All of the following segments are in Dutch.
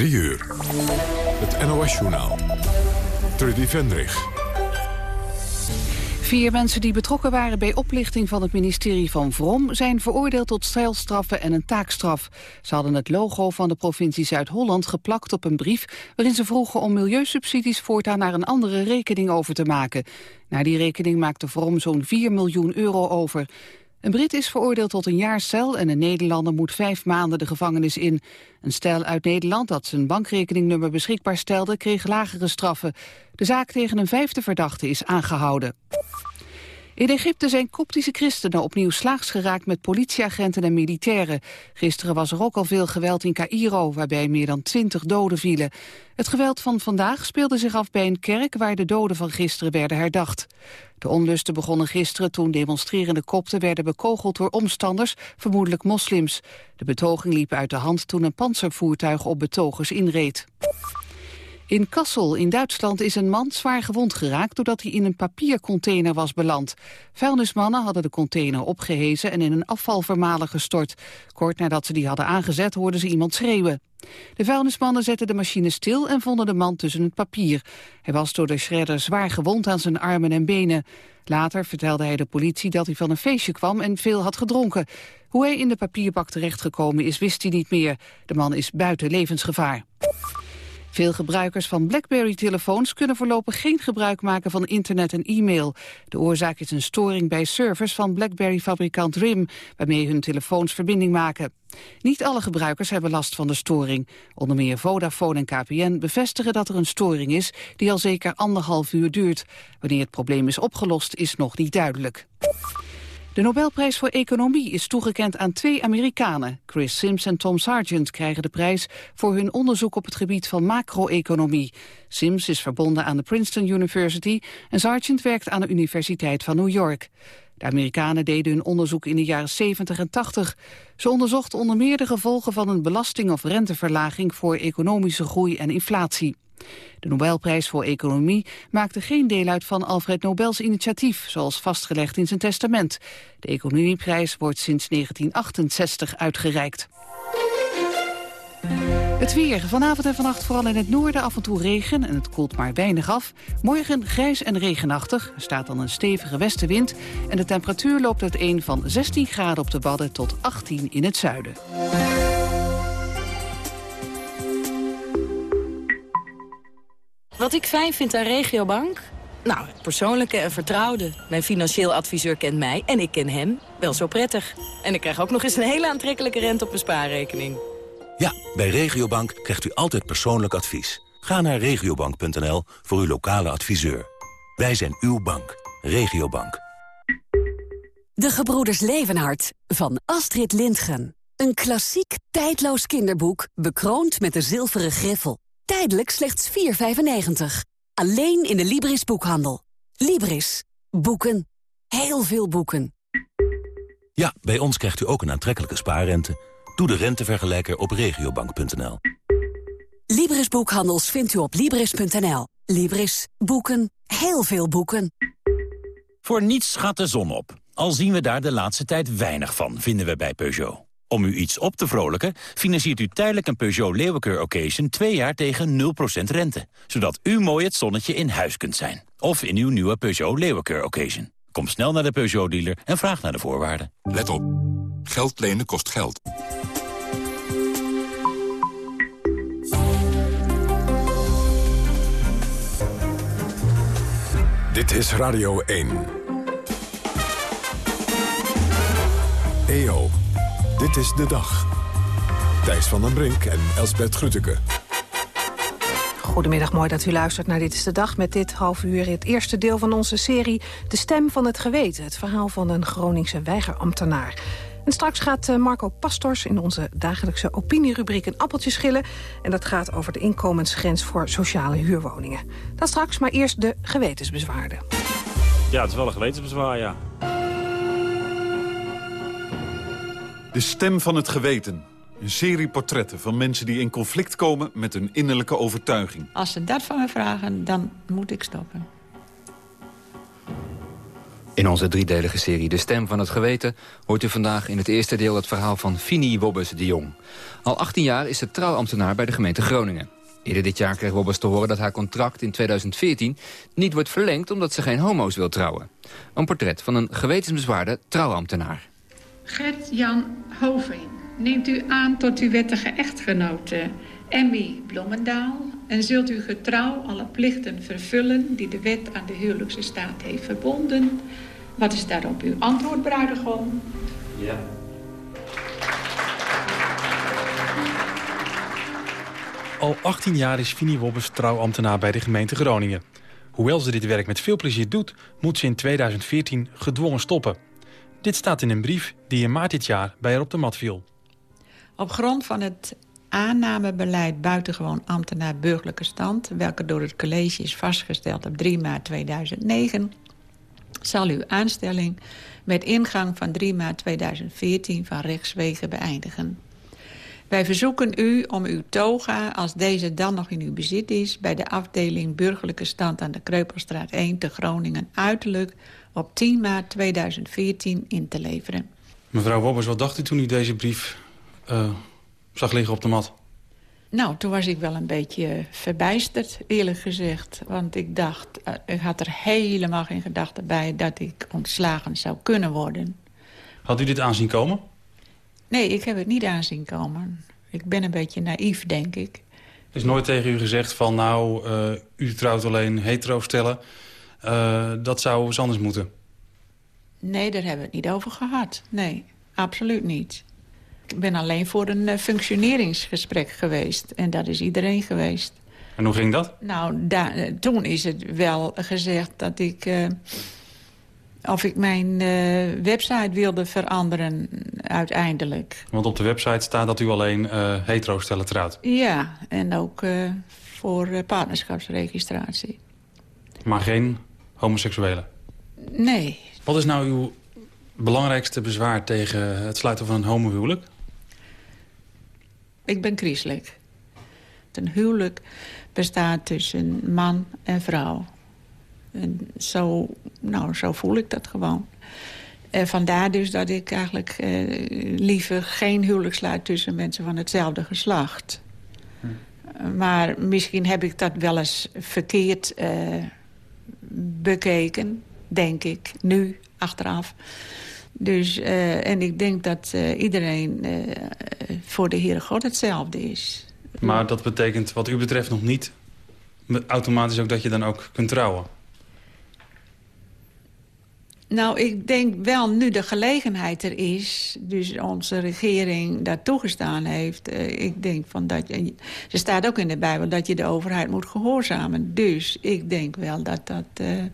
3 uur. Het NOS-journaal. Trudy Vendrich. Vier mensen die betrokken waren bij oplichting van het ministerie van Vrom... zijn veroordeeld tot stijlstraffen en een taakstraf. Ze hadden het logo van de provincie Zuid-Holland geplakt op een brief... waarin ze vroegen om milieusubsidies voortaan naar een andere rekening over te maken. Naar die rekening maakte Vrom zo'n 4 miljoen euro over. Een Brit is veroordeeld tot een jaar cel en een Nederlander moet vijf maanden de gevangenis in. Een stel uit Nederland dat zijn bankrekeningnummer beschikbaar stelde kreeg lagere straffen. De zaak tegen een vijfde verdachte is aangehouden. In Egypte zijn koptische christenen opnieuw slaags geraakt met politieagenten en militairen. Gisteren was er ook al veel geweld in Cairo, waarbij meer dan twintig doden vielen. Het geweld van vandaag speelde zich af bij een kerk waar de doden van gisteren werden herdacht. De onlusten begonnen gisteren toen demonstrerende kopten werden bekogeld door omstanders, vermoedelijk moslims. De betoging liep uit de hand toen een panzervoertuig op betogers inreed. In Kassel in Duitsland is een man zwaar gewond geraakt... doordat hij in een papiercontainer was beland. Vuilnismannen hadden de container opgehezen... en in een afvalvermaler gestort. Kort nadat ze die hadden aangezet hoorden ze iemand schreeuwen. De vuilnismannen zetten de machine stil en vonden de man tussen het papier. Hij was door de shredder zwaar gewond aan zijn armen en benen. Later vertelde hij de politie dat hij van een feestje kwam en veel had gedronken. Hoe hij in de papierbak terechtgekomen is, wist hij niet meer. De man is buiten levensgevaar. Veel gebruikers van BlackBerry-telefoons kunnen voorlopig geen gebruik maken van internet en e-mail. De oorzaak is een storing bij servers van BlackBerry-fabrikant RIM, waarmee hun telefoons verbinding maken. Niet alle gebruikers hebben last van de storing. Onder meer Vodafone en KPN bevestigen dat er een storing is die al zeker anderhalf uur duurt. Wanneer het probleem is opgelost is nog niet duidelijk. De Nobelprijs voor Economie is toegekend aan twee Amerikanen. Chris Sims en Tom Sargent krijgen de prijs voor hun onderzoek op het gebied van macro-economie. Sims is verbonden aan de Princeton University en Sargent werkt aan de Universiteit van New York. De Amerikanen deden hun onderzoek in de jaren 70 en 80. Ze onderzochten onder meer de gevolgen van een belasting- of renteverlaging voor economische groei en inflatie. De Nobelprijs voor Economie maakte geen deel uit van Alfred Nobels initiatief, zoals vastgelegd in zijn testament. De Economieprijs wordt sinds 1968 uitgereikt. Het weer. Vanavond en vannacht vooral in het noorden af en toe regen en het koelt maar weinig af. Morgen grijs en regenachtig. Er staat dan een stevige westenwind en de temperatuur loopt uiteen van 16 graden op de Wadden tot 18 in het zuiden. Wat ik fijn vind aan Regiobank? Nou, het persoonlijke en vertrouwde. Mijn financieel adviseur kent mij en ik ken hem wel zo prettig. En ik krijg ook nog eens een hele aantrekkelijke rente op mijn spaarrekening. Ja, bij Regiobank krijgt u altijd persoonlijk advies. Ga naar regiobank.nl voor uw lokale adviseur. Wij zijn uw bank. Regiobank. De Gebroeders Levenhart van Astrid Lindgren. Een klassiek, tijdloos kinderboek, bekroond met de zilveren griffel. Tijdelijk slechts 4,95. Alleen in de Libris boekhandel. Libris. Boeken. Heel veel boeken. Ja, bij ons krijgt u ook een aantrekkelijke spaarrente. Doe de rentevergelijker op regiobank.nl. Libris Boekhandels vindt u op Libris.nl. Libris. Boeken. Heel veel boeken. Voor niets gaat de zon op. Al zien we daar de laatste tijd weinig van, vinden we bij Peugeot. Om u iets op te vrolijken, financiert u tijdelijk een Peugeot Leeuwenkeur Occasion... twee jaar tegen 0% rente. Zodat u mooi het zonnetje in huis kunt zijn. Of in uw nieuwe Peugeot Leeuwenkeur Occasion. Kom snel naar de Peugeot-dealer en vraag naar de voorwaarden. Let op. Geld lenen kost geld. Dit is Radio 1. EO. Dit is de dag. Thijs van den Brink en Elsbert Grütke. Goedemiddag, mooi dat u luistert naar Dit is de Dag... met dit half uur het eerste deel van onze serie De Stem van het Geweten. Het verhaal van een Groningse weigerambtenaar. En straks gaat eh, Marco Pastors in onze dagelijkse opinierubriek een appeltje schillen. En dat gaat over de inkomensgrens voor sociale huurwoningen. Dat straks, maar eerst de gewetensbezwaarden. Ja, het is wel een gewetensbezwaar, ja. De stem van het geweten. Een serie portretten van mensen die in conflict komen met hun innerlijke overtuiging. Als ze dat van me vragen, dan moet ik stoppen. In onze driedelige serie De Stem van het Geweten... hoort u vandaag in het eerste deel het verhaal van Fini Wobbes de Jong. Al 18 jaar is ze trouwambtenaar bij de gemeente Groningen. Eerder dit jaar kreeg Wobbes te horen dat haar contract in 2014... niet wordt verlengd omdat ze geen homo's wil trouwen. Een portret van een gewetensbezwaarde trouwambtenaar. Gert-Jan Hoving, neemt u aan tot uw wettige echtgenote Emmy Bloemendaal... en zult u getrouw alle plichten vervullen die de wet aan de huwelijkse staat heeft verbonden... Wat is daarop uw antwoord, bruidegom? Ja. Al 18 jaar is Fini Wobbes trouwambtenaar bij de gemeente Groningen. Hoewel ze dit werk met veel plezier doet, moet ze in 2014 gedwongen stoppen. Dit staat in een brief die in maart dit jaar bij haar op de mat viel. Op grond van het aannamebeleid buitengewoon ambtenaar burgerlijke stand... welke door het college is vastgesteld op 3 maart 2009 zal uw aanstelling met ingang van 3 maart 2014 van rechtswegen beëindigen. Wij verzoeken u om uw toga, als deze dan nog in uw bezit is... bij de afdeling Burgerlijke Stand aan de Kreupelstraat 1 te Groningen... uiterlijk op 10 maart 2014 in te leveren. Mevrouw Wobbers, wat dacht u toen u deze brief uh, zag liggen op de mat? Nou, toen was ik wel een beetje verbijsterd, eerlijk gezegd. Want ik dacht, uh, ik had er helemaal geen gedachte bij... dat ik ontslagen zou kunnen worden. Had u dit aanzien komen? Nee, ik heb het niet aanzien komen. Ik ben een beetje naïef, denk ik. Er is nooit tegen u gezegd van... nou, uh, u trouwt alleen hetero stellen. Uh, dat zou eens anders moeten. Nee, daar hebben we het niet over gehad. Nee, absoluut niet. Ik ben alleen voor een uh, functioneringsgesprek geweest. En dat is iedereen geweest. En hoe ging dat? Nou, toen is het wel gezegd dat ik... Uh, of ik mijn uh, website wilde veranderen uiteindelijk. Want op de website staat dat u alleen hetero stellen trouwt? Ja, en ook voor partnerschapsregistratie. Maar geen homoseksuelen? Nee. Wat is nou uw belangrijkste bezwaar tegen het sluiten van een homohuwelijk? Ik ben christelijk. Een huwelijk bestaat tussen man en vrouw. En zo, nou, zo voel ik dat gewoon. En vandaar dus dat ik eigenlijk eh, liever geen huwelijk sluit... tussen mensen van hetzelfde geslacht. Hm. Maar misschien heb ik dat wel eens verkeerd uh, bekeken, denk ik, nu, achteraf. Dus, uh, en ik denk dat uh, iedereen uh, voor de Heere God hetzelfde is. Maar dat betekent wat u betreft nog niet automatisch ook dat je dan ook kunt trouwen? Nou, ik denk wel nu de gelegenheid er is... dus onze regering daar toegestaan heeft... Uh, ik denk van dat je... Er staat ook in de Bijbel dat je de overheid moet gehoorzamen. Dus ik denk wel dat dat uh,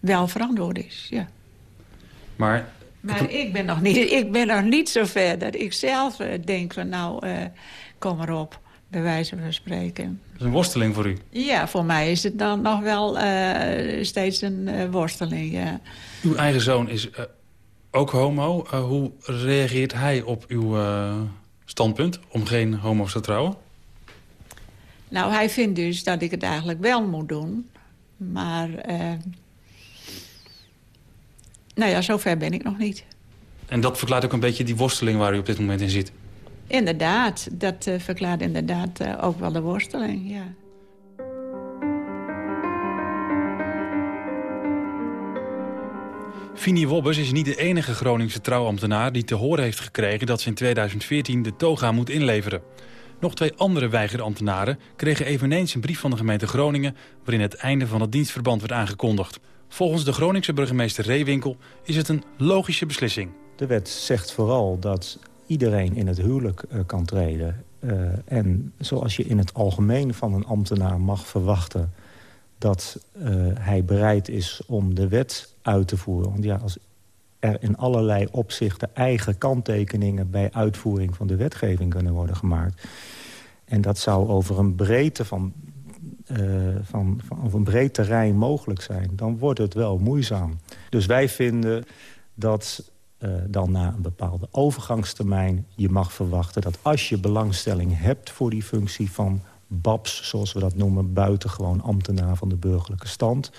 wel verantwoord is, ja. Maar, maar ik, ben nog niet, ik ben nog niet zo ver dat ik zelf uh, denk van nou, kom maar op, bij wijze van spreken. Is een worsteling voor u? Ja, voor mij is het dan nog wel uh, steeds een worsteling, ja. Uw eigen zoon is ook homo. hoe reageert hij op uw standpunt om geen homo's te trouwen? Nou, hij vindt dus dat ik het eigenlijk wel moet doen. Maar nou ja, zover ben ik nog niet. En dat verklaart ook een beetje die worsteling waar u op dit moment in zit? Inderdaad, dat uh, verklaart inderdaad uh, ook wel de worsteling, ja. Fini Wobbes is niet de enige Groningse trouwambtenaar die te horen heeft gekregen dat ze in 2014 de toga moet inleveren. Nog twee andere weigerambtenaren kregen eveneens een brief van de gemeente Groningen... waarin het einde van het dienstverband werd aangekondigd. Volgens de Groningse burgemeester Reewinkel is het een logische beslissing. De wet zegt vooral dat iedereen in het huwelijk uh, kan treden. Uh, en zoals je in het algemeen van een ambtenaar mag verwachten... dat uh, hij bereid is om de wet uit te voeren. Want ja, als er in allerlei opzichten eigen kanttekeningen... bij uitvoering van de wetgeving kunnen worden gemaakt... en dat zou over een breedte van van, van, een breed terrein mogelijk zijn... dan wordt het wel moeizaam. Dus wij vinden dat uh, dan na een bepaalde overgangstermijn... je mag verwachten dat als je belangstelling hebt voor die functie van BABS... zoals we dat noemen, buitengewoon ambtenaar van de burgerlijke stand...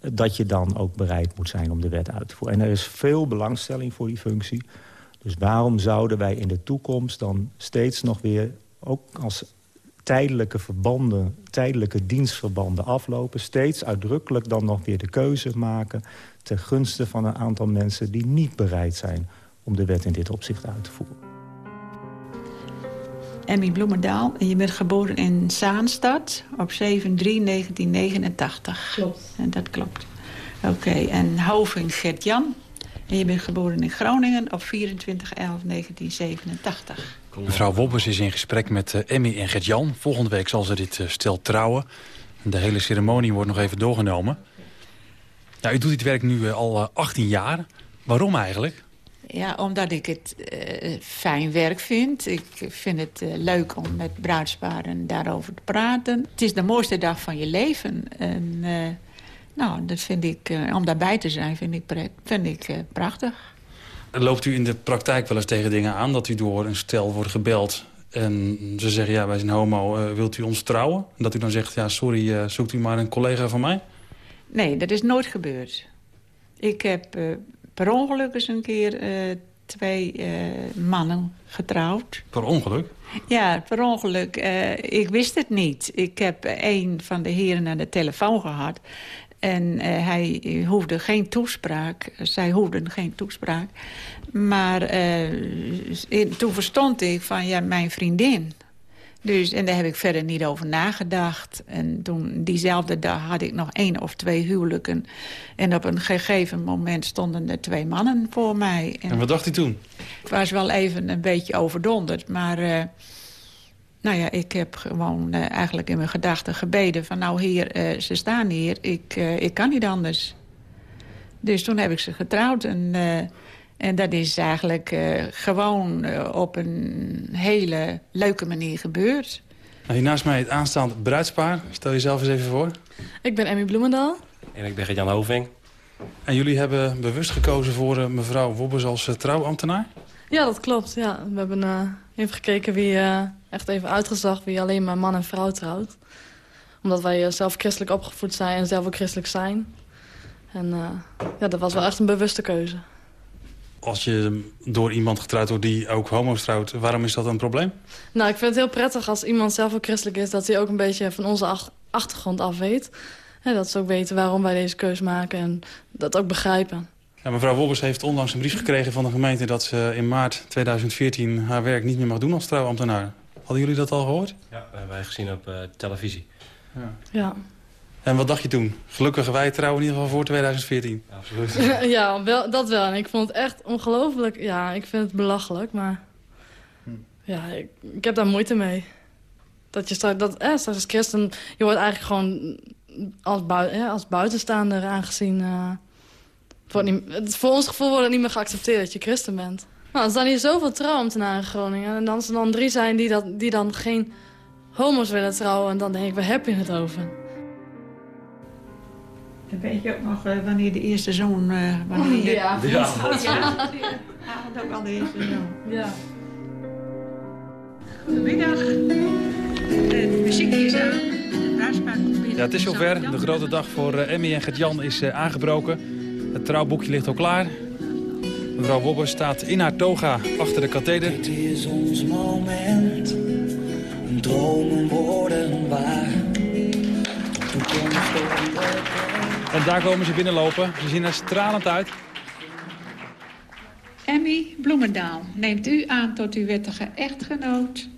dat je dan ook bereid moet zijn om de wet uit te voeren. En er is veel belangstelling voor die functie. Dus waarom zouden wij in de toekomst dan steeds nog weer... ook als tijdelijke verbanden, tijdelijke dienstverbanden aflopen... steeds uitdrukkelijk dan nog weer de keuze maken... ten gunste van een aantal mensen die niet bereid zijn... om de wet in dit opzicht uit te voeren. Emmy Bloemendaal. En je bent geboren in Zaanstad op 7-3-1989. Klopt. En dat klopt. Oké, en Hoving Gert-Jan. En je bent geboren in Groningen op 24-11-1987. Mevrouw Wobbers is in gesprek met uh, Emmy en Gert-Jan. Volgende week zal ze dit uh, stel trouwen. De hele ceremonie wordt nog even doorgenomen. Nou, u doet dit werk nu uh, al 18 jaar. Waarom eigenlijk? Ja, omdat ik het uh, fijn werk vind. Ik vind het uh, leuk om met bruidsparen daarover te praten. Het is de mooiste dag van je leven. En uh, nou, dat vind ik, om daarbij te zijn, vind ik, vind ik prachtig. Loopt u in de praktijk wel eens tegen dingen aan... dat u door een stel wordt gebeld en ze zeggen... ja, wij zijn homo, wilt u ons trouwen? En dat u dan zegt, ja, sorry, zoekt u maar een collega van mij? Nee, dat is nooit gebeurd. Ik heb per ongeluk eens een keer uh, twee uh, mannen getrouwd. Per ongeluk? Ja, per ongeluk. Ik wist het niet. Ik heb een van de heren aan de telefoon gehad. En hij hoefde geen toespraak. Zij hoefden geen toespraak. Maar in, toen verstond ik van, ja, mijn vriendin... Dus, en daar heb ik verder niet over nagedacht. En toen, diezelfde dag had ik nog één of twee huwelijken. En op een gegeven moment stonden er twee mannen voor mij. En, en wat dacht u toen? Ik was wel even een beetje overdonderd. Maar uh, nou ja, ik heb gewoon uh, eigenlijk in mijn gedachten gebeden... van nou hier, uh, ze staan hier, ik, ik kan niet anders. Dus toen heb ik ze getrouwd en... En dat is eigenlijk uh, gewoon uh, op een hele leuke manier gebeurd. Nou, hier naast mij het aanstaande bruidspaar. Stel jezelf eens even voor. Ik ben Emmy Bloemendaal. En ik ben Jan Hoving. En jullie hebben bewust gekozen voor uh, mevrouw Wobbers als trouwambtenaar? Ja, dat klopt. Ja. We hebben even gekeken wie echt even uitgezocht... wie alleen maar man en vrouw trouwt. Omdat wij zelf christelijk opgevoed zijn en zelf ook christelijk zijn. En ja, dat was wel echt een bewuste keuze als je door iemand getrouwd wordt die ook homo's trouwt, waarom is dat een probleem? Nou, ik vind het heel prettig als iemand zelf ook christelijk is... dat hij ook een beetje van onze achtergrond af weet. En dat ze ook weten waarom wij deze keus maken en dat ook begrijpen. Ja, mevrouw Wobbers heeft onlangs een brief gekregen van de gemeente... dat ze in maart 2014 haar werk niet meer mag doen als trouwambtenaar. Hadden jullie dat al gehoord? Ja, dat hebben wij gezien op uh, televisie. Ja. ja. En wat dacht je toen? Gelukkig wij trouwen in ieder geval voor 2014. Ja, absoluut. ja, wel, dat wel. En ik vond het echt ongelooflijk. Ja, ik vind het belachelijk, maar... Hm. Ja, ik, ik, heb daar moeite mee. Dat je straks, dat, eh, straks als christen... Je wordt eigenlijk gewoon als, bui, eh, als buitenstaander aangezien... Uh, voor, niet, voor ons gevoel wordt het niet meer geaccepteerd dat je christen bent. Nou, er staan hier zoveel trouwambtenaren in Groningen. En als er dan drie zijn die, dat, die dan geen homo's willen trouwen... dan denk ik, waar heb je het over? Weet je ook nog uh, wanneer de eerste zoon... Uh, wanneer. Ja. Ja, ook al de eerste zoon. Ja. Goedemiddag. De muziek is aan. De. Ja, het is zover. De grote dag voor uh, Emmy en Gert-Jan is uh, aangebroken. Het trouwboekje ligt al klaar. Mevrouw Wobber staat in haar toga achter de katheder. Dit is ons moment. Dromen worden waar. En daar komen ze binnenlopen. Ze zien er stralend uit. Emmy Bloemendaal, neemt u aan tot uw wettige echtgenoot...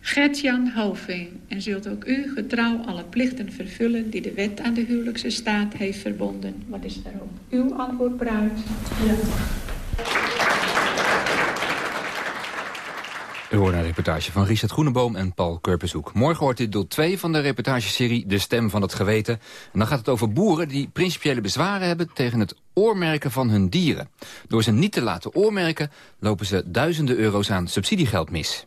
Gert-Jan Hoving en zult ook u getrouw alle plichten vervullen... die de wet aan de huwelijkse staat heeft verbonden. Wat is daarop uw antwoord, bruid? Ja. U hoort een reportage van Richard Groeneboom en Paul Kurpershoek. Morgen hoort dit deel 2 van de reportageserie De Stem van het Geweten. En dan gaat het over boeren die principiële bezwaren hebben... tegen het oormerken van hun dieren. Door ze niet te laten oormerken lopen ze duizenden euro's aan subsidiegeld mis.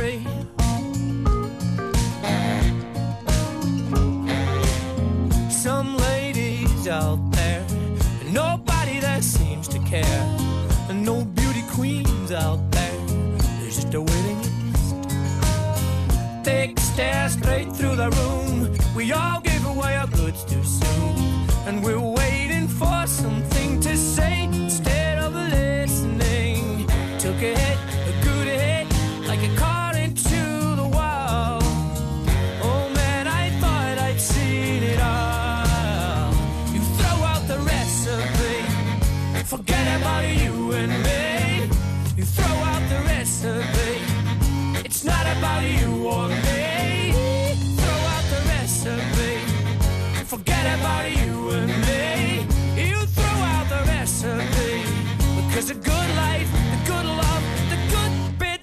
free.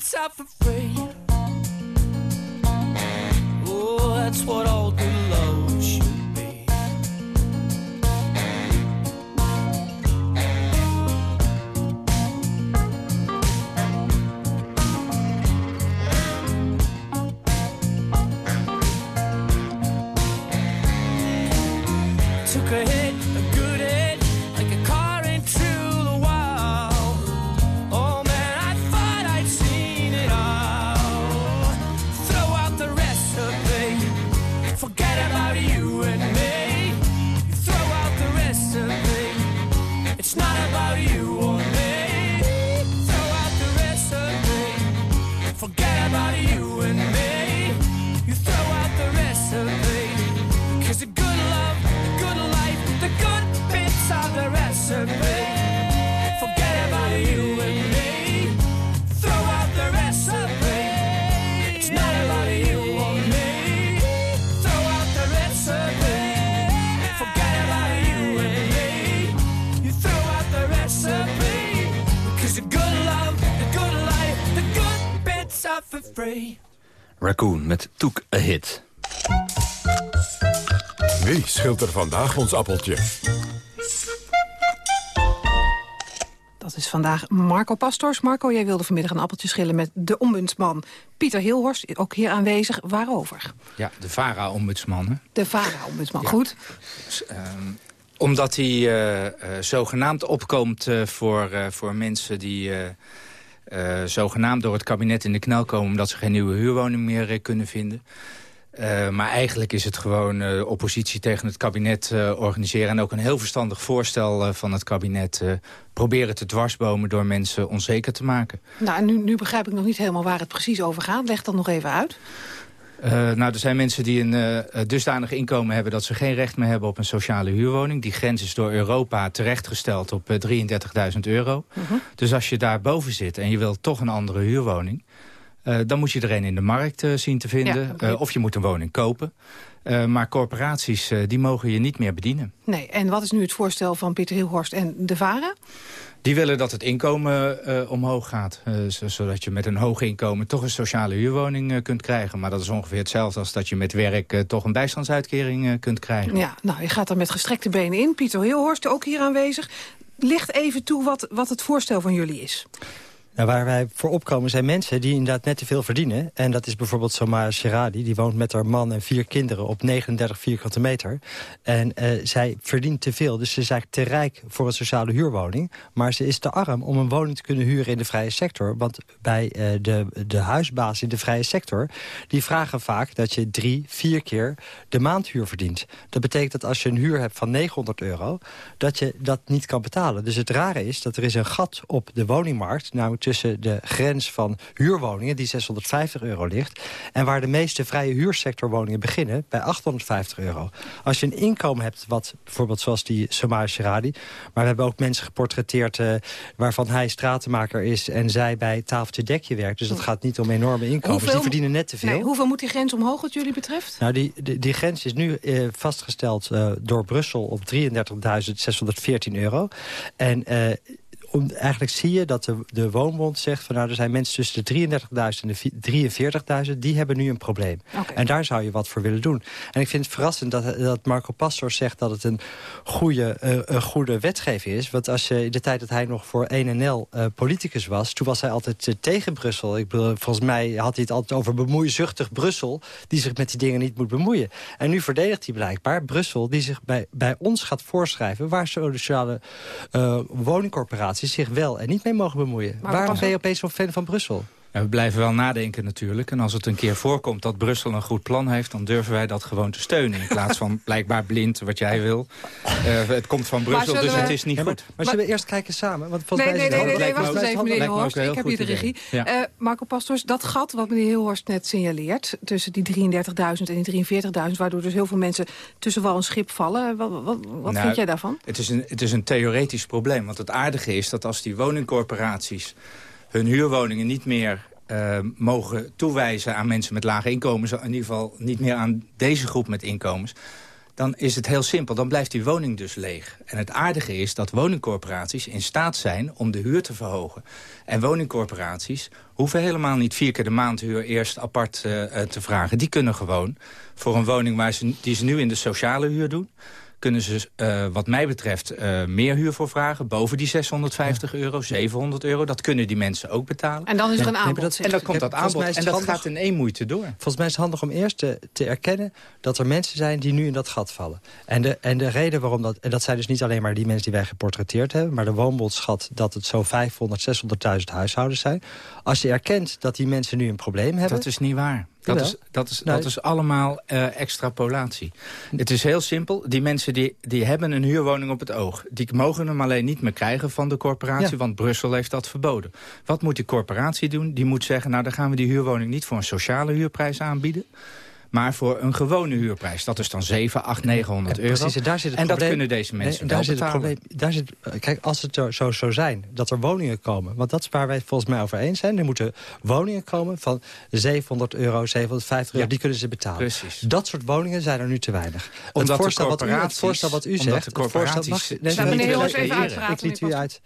Bits are for free. Oh, that's what all Raccoon met Took a Hit. Wie schilt er vandaag ons appeltje? Dat is vandaag Marco Pastors. Marco, jij wilde vanmiddag een appeltje schillen met de ombudsman Pieter Hilhorst, ook hier aanwezig. Waarover? Ja, de VARA-ombudsman. hè? De VARA-ombudsman, goed. Dus, ehm, omdat hij eh, eh, zogenaamd opkomt eh, voor, eh, voor mensen die eh, zogenaamd door het kabinet in de knel komen... omdat ze geen nieuwe huurwoning meer eh, kunnen vinden. Eh, maar eigenlijk is het gewoon oppositie tegen het kabinet organiseren... en ook een heel verstandig voorstel van het kabinet... proberen te dwarsbomen door mensen onzeker te maken. Nou, nu, nu begrijp ik nog niet helemaal waar het precies over gaat. Leg dat nog even uit. Eh, nou, er zijn mensen die een eh, dusdanig inkomen hebben... dat ze geen recht meer hebben op een sociale huurwoning. Die grens is door Europa terechtgesteld op eh, 33.000 euro. Dus als je daar boven zit en je wilt toch een andere huurwoning... eh, dan moet je er een in de markt eh, zien te vinden. Ja. Eh, of je moet een woning kopen. Eh, maar corporaties eh, die mogen je niet meer bedienen. Nee, en wat is nu het voorstel van Pieter Hilhorst en de VARA? Die willen dat het inkomen eh, omhoog gaat. eh, zo- zodat je met een hoog inkomen toch een sociale huurwoning eh, kunt krijgen. Maar dat is ongeveer hetzelfde als dat je met werk toch een bijstandsuitkering kunt krijgen. Ja, nou, je gaat er met gestrekte benen in. Pieter Hilhorst, ook hier aanwezig. Licht even toe wat, wat het voorstel van jullie is. Nou, waar wij voor opkomen zijn mensen die inderdaad net te veel verdienen. En dat is bijvoorbeeld Somaya Sheradi. Die woont met haar man en vier kinderen op 39 vierkante meter. En uh, zij verdient te veel. Dus ze is te rijk voor een sociale huurwoning. Maar ze is te arm om een woning te kunnen huren in de vrije sector. Want bij uh, de, de huisbaas in de vrije sector... die vragen vaak dat je drie, vier keer de maandhuur verdient. Dat betekent dat als je een huur hebt van 900 euro... dat je dat niet kan betalen. Dus het rare is dat er is een gat op de woningmarkt... namelijk tussen de grens van huurwoningen, die 650 euro ligt... en waar de meeste vrije huursectorwoningen beginnen, bij 850 euro. Als je een inkomen hebt, wat bijvoorbeeld zoals die Somaya Sheradi... maar we hebben ook mensen geportretteerd uh, waarvan hij stratenmaker is... en zij bij tafeltje dekje werkt. Dus dat gaat niet om enorme inkomens. Die verdienen net te veel. Nee, hoeveel moet die grens omhoog wat jullie betreft? Nou, die, die, die grens is nu uh, vastgesteld uh, door Brussel op 33.614 euro. En om, eigenlijk zie je dat de, de Woonbond zegt... van nou, er zijn mensen tussen de 33.000 en de 43.000... die hebben nu een probleem. Okay. En daar zou je wat voor willen doen. En ik vind het verrassend dat, dat Marco Pastor zegt... dat het een goede, uh, een goede wetgeving is. Want als je in de tijd dat hij nog voor 1NL uh, politicus was... toen was hij altijd uh, tegen Brussel. Ik bedoel, volgens mij had hij het altijd over bemoeizuchtig Brussel... die zich met die dingen niet moet bemoeien. En nu verdedigt hij blijkbaar Brussel... die zich bij, bij ons gaat voorschrijven... waar sociale woningcorporaties zich wel en niet mee mogen bemoeien. Maar Waarom ben je opeens zo'n fan van Brussel? We blijven wel nadenken natuurlijk. En als het een keer voorkomt dat Brussel een goed plan heeft... dan durven wij dat gewoon te steunen. In plaats van blijkbaar blind wat jij wil. Uh, het komt van Brussel, dus we... het is niet ja, goed. Maar, maar zullen we eerst kijken samen? Want nee, nee, nee, nee, nee, wacht eens even, meneer Hilhorst. Ik heb hier de regie. Ja. Uh, Marco Pastors, dat gat wat meneer Hilhorst net signaleert... tussen die 33.000 en die 43.000... waardoor dus heel veel mensen tussen wal en schip vallen. Wat, wat, wat nou, vind jij daarvan? Het is, een, het is een theoretisch probleem. Want het aardige is dat als die woningcorporaties hun huurwoningen niet meer uh, mogen toewijzen aan mensen met lage inkomens... in ieder geval niet meer aan deze groep met inkomens... dan is het heel simpel. Dan blijft die woning dus leeg. En het aardige is dat woningcorporaties in staat zijn om de huur te verhogen. En woningcorporaties hoeven helemaal niet vier keer de maandhuur eerst apart uh, te vragen. Die kunnen gewoon voor een woning waar ze, die ze nu in de sociale huur doen kunnen ze uh, wat mij betreft uh, meer huur voor vragen. Boven die 650 ja. euro, 700 euro. Dat kunnen die mensen ook betalen. En dan is er een aanbod. Nee, dat, en dan komt dat aanbod. En dat handig, gaat in één moeite door. Volgens mij is het handig om eerst te, te, erkennen... dat er mensen zijn die nu in dat gat vallen. En de, en de reden waarom dat... En dat zijn dus niet alleen maar die mensen die wij geportretteerd hebben... maar de woonbond schat dat het zo 500, 600.000 huishoudens zijn. Als je erkent dat die mensen nu een probleem hebben... Dat is niet waar. Dat is, dat, is, dat is allemaal uh, extrapolatie. Het is heel simpel. Die mensen die, die hebben een huurwoning op het oog. Die mogen hem alleen niet meer krijgen van de corporatie... Ja. want Brussel heeft dat verboden. Wat moet die corporatie doen? Die moet zeggen, nou dan gaan we die huurwoning niet voor een sociale huurprijs aanbieden maar voor een gewone huurprijs. Dat is dan 7, 8, 900 euro. Precies, en daar zit het en probleem, dat kunnen deze mensen nee, daar zit het probleem, daar zit, Kijk, als het zo zou zijn dat er woningen komen... want dat is waar wij het volgens mij over eens zijn... er moeten woningen komen van 700 euro, 750 euro... Ja. die kunnen ze betalen. Precies. Dat soort woningen zijn er nu te weinig. Omdat het, voorstel wat u, het voorstel wat u zegt... de corporaties... Mag, nee, nee, meneer even uitpraten. Ik liet u uit.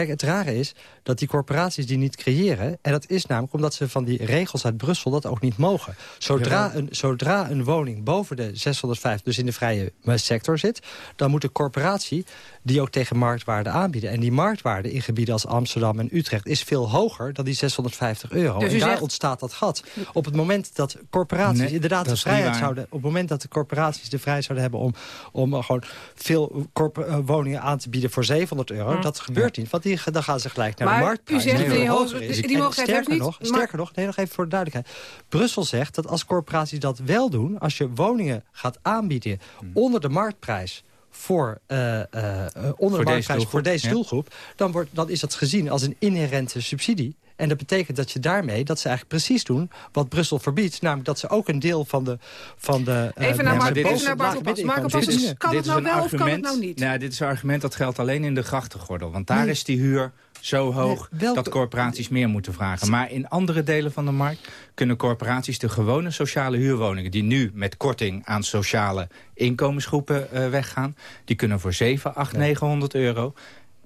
Kijk, het rare is dat die corporaties die niet creëren... en dat is namelijk omdat ze van die regels uit Brussel dat ook niet mogen. Zodra, een, zodra een woning boven de 605, dus in de vrije sector zit... dan moet de corporatie die ook tegen marktwaarde aanbieden. En die marktwaarde in gebieden als Amsterdam en Utrecht... is veel hoger dan die 650 euro. Dus en daar zegt... ontstaat dat gat. Op het moment dat corporaties nee, inderdaad de vrijheid zouden... op het moment dat de corporaties de vrijheid zouden hebben... om, om gewoon veel uh, woningen aan te bieden voor 700 euro... Hm. dat gebeurt ja. niet, want die, dan gaan ze gelijk naar maar de marktprijs. u zegt, nee, hoger die, die mogelijkheid sterker nog, sterker nog, nee, nog even voor de duidelijkheid. Brussel zegt dat als corporaties dat wel doen... als je woningen gaat aanbieden hm. onder de marktprijs voor, uh, uh, onder de marktprijs voor deze doelgroep... Ja. Dan, wordt, dan is dat gezien als een inherente subsidie. En dat betekent dat je daarmee, dat ze eigenlijk precies doen... wat Brussel verbiedt, namelijk dat ze ook een deel van de... Van de uh, even naar, Mar even naar Marco Pas. Marco Pas, is, kan het nou wel argument, of kan het nou niet? Nou, dit is een argument dat geldt alleen in de grachtengordel. Want daar nee. is die huur zo hoog nee, dat corporaties meer moeten vragen. Maar in andere delen van de markt kunnen corporaties de gewone sociale huurwoningen... die nu met korting aan sociale inkomensgroepen uh, weggaan... die kunnen voor 7, 8, 900 euro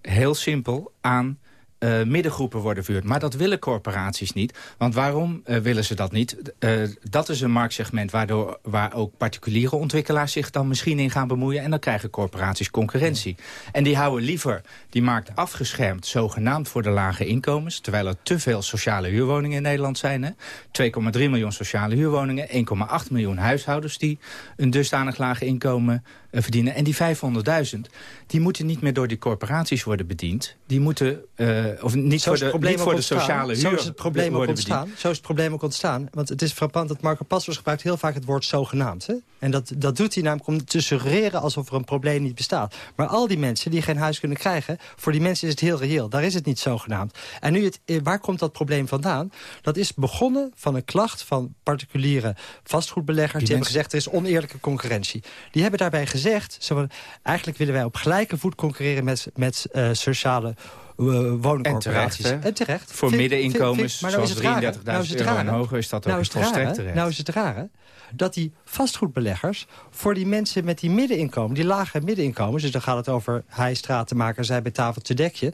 heel simpel aan eh, middengroepen worden verhuurd. Maar dat willen corporaties niet. Want waarom uh, willen ze dat niet? Uh, dat is een marktsegment waardoor, waar ook particuliere ontwikkelaars zich dan misschien in gaan bemoeien. En dan krijgen corporaties concurrentie. En die houden liever die markt afgeschermd, zogenaamd voor de lage inkomens. Terwijl er te veel sociale huurwoningen in Nederland zijn. 2,3 miljoen sociale huurwoningen, 1,8 miljoen huishoudens die een dusdanig lage inkomen verdienen. En die 500.000, die moeten niet meer door die corporaties worden bediend. Die moeten, uh, of niet zo voor de, niet voor de sociale huur Zo is het probleem ook ontstaan. Bediend. Zo is het probleem ook ontstaan. Want het is frappant dat Marco Passers gebruikt heel vaak het woord zogenaamd. Hè? En dat, dat doet hij namelijk om te suggereren alsof er een probleem niet bestaat. Maar al die mensen die geen huis kunnen krijgen, voor die mensen is het heel reëel. Daar is het niet zogenaamd. En nu, het, eh, waar komt dat probleem vandaan? Dat is begonnen van een klacht van particuliere vastgoedbeleggers. Die, die hebben gezegd, er is oneerlijke concurrentie. Die hebben daarbij gezegd, zo, eigenlijk willen wij op gelijke voet concurreren met, met uh, sociale uh, woningcorporaties. En terecht, en terecht. Voor Vind- middeninkomens vind- vind- maar nou zoals is het rare. 33.000 Nou is het euro en hoger is dat nou ook is het volstrekt rare, terecht. Nou is het rare dat die vastgoedbeleggers voor die mensen met die middeninkomen... die lage middeninkomens, dus dan gaat het over hijstratenmaker... zij bij tafel te dekje,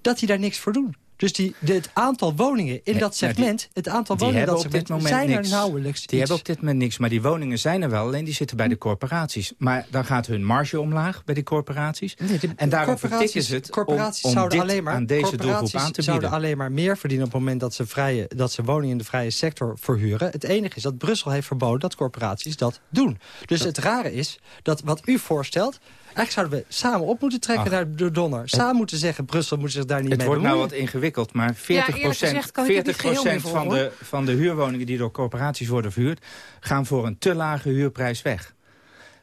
dat die daar niks voor doen. Dus die, de, het aantal woningen in Nee, dat die- segment... het aantal woningen in dat op dit segment moment zijn niks. er nauwelijks Die iets. hebben op dit moment niks, maar die woningen zijn er wel. Alleen die zitten bij de corporaties. Maar dan gaat hun marge omlaag bij die corporaties. Nee, de en daarom vertikken ze het corporaties om zouden alleen maar, aan deze corporaties doelgroep aan te zouden bieden. alleen maar meer verdienen op het moment dat ze, vrije, dat ze woningen in de vrije sector verhuren. Het enige is dat Brussel heeft verboden dat corporaties dat doen. Dus het rare is dat wat u voorstelt... Eigenlijk zouden we samen op moeten trekken Ach. naar de Donner. Samen moeten zeggen, Brussel moet zich daar niet Het mee wordt nou bemoeien. wat ingewikkeld, maar 40, eerlijk gezegd kan ik het niet geheel meer van, de, van de huurwoningen die door corporaties worden verhuurd... gaan voor een te lage huurprijs weg.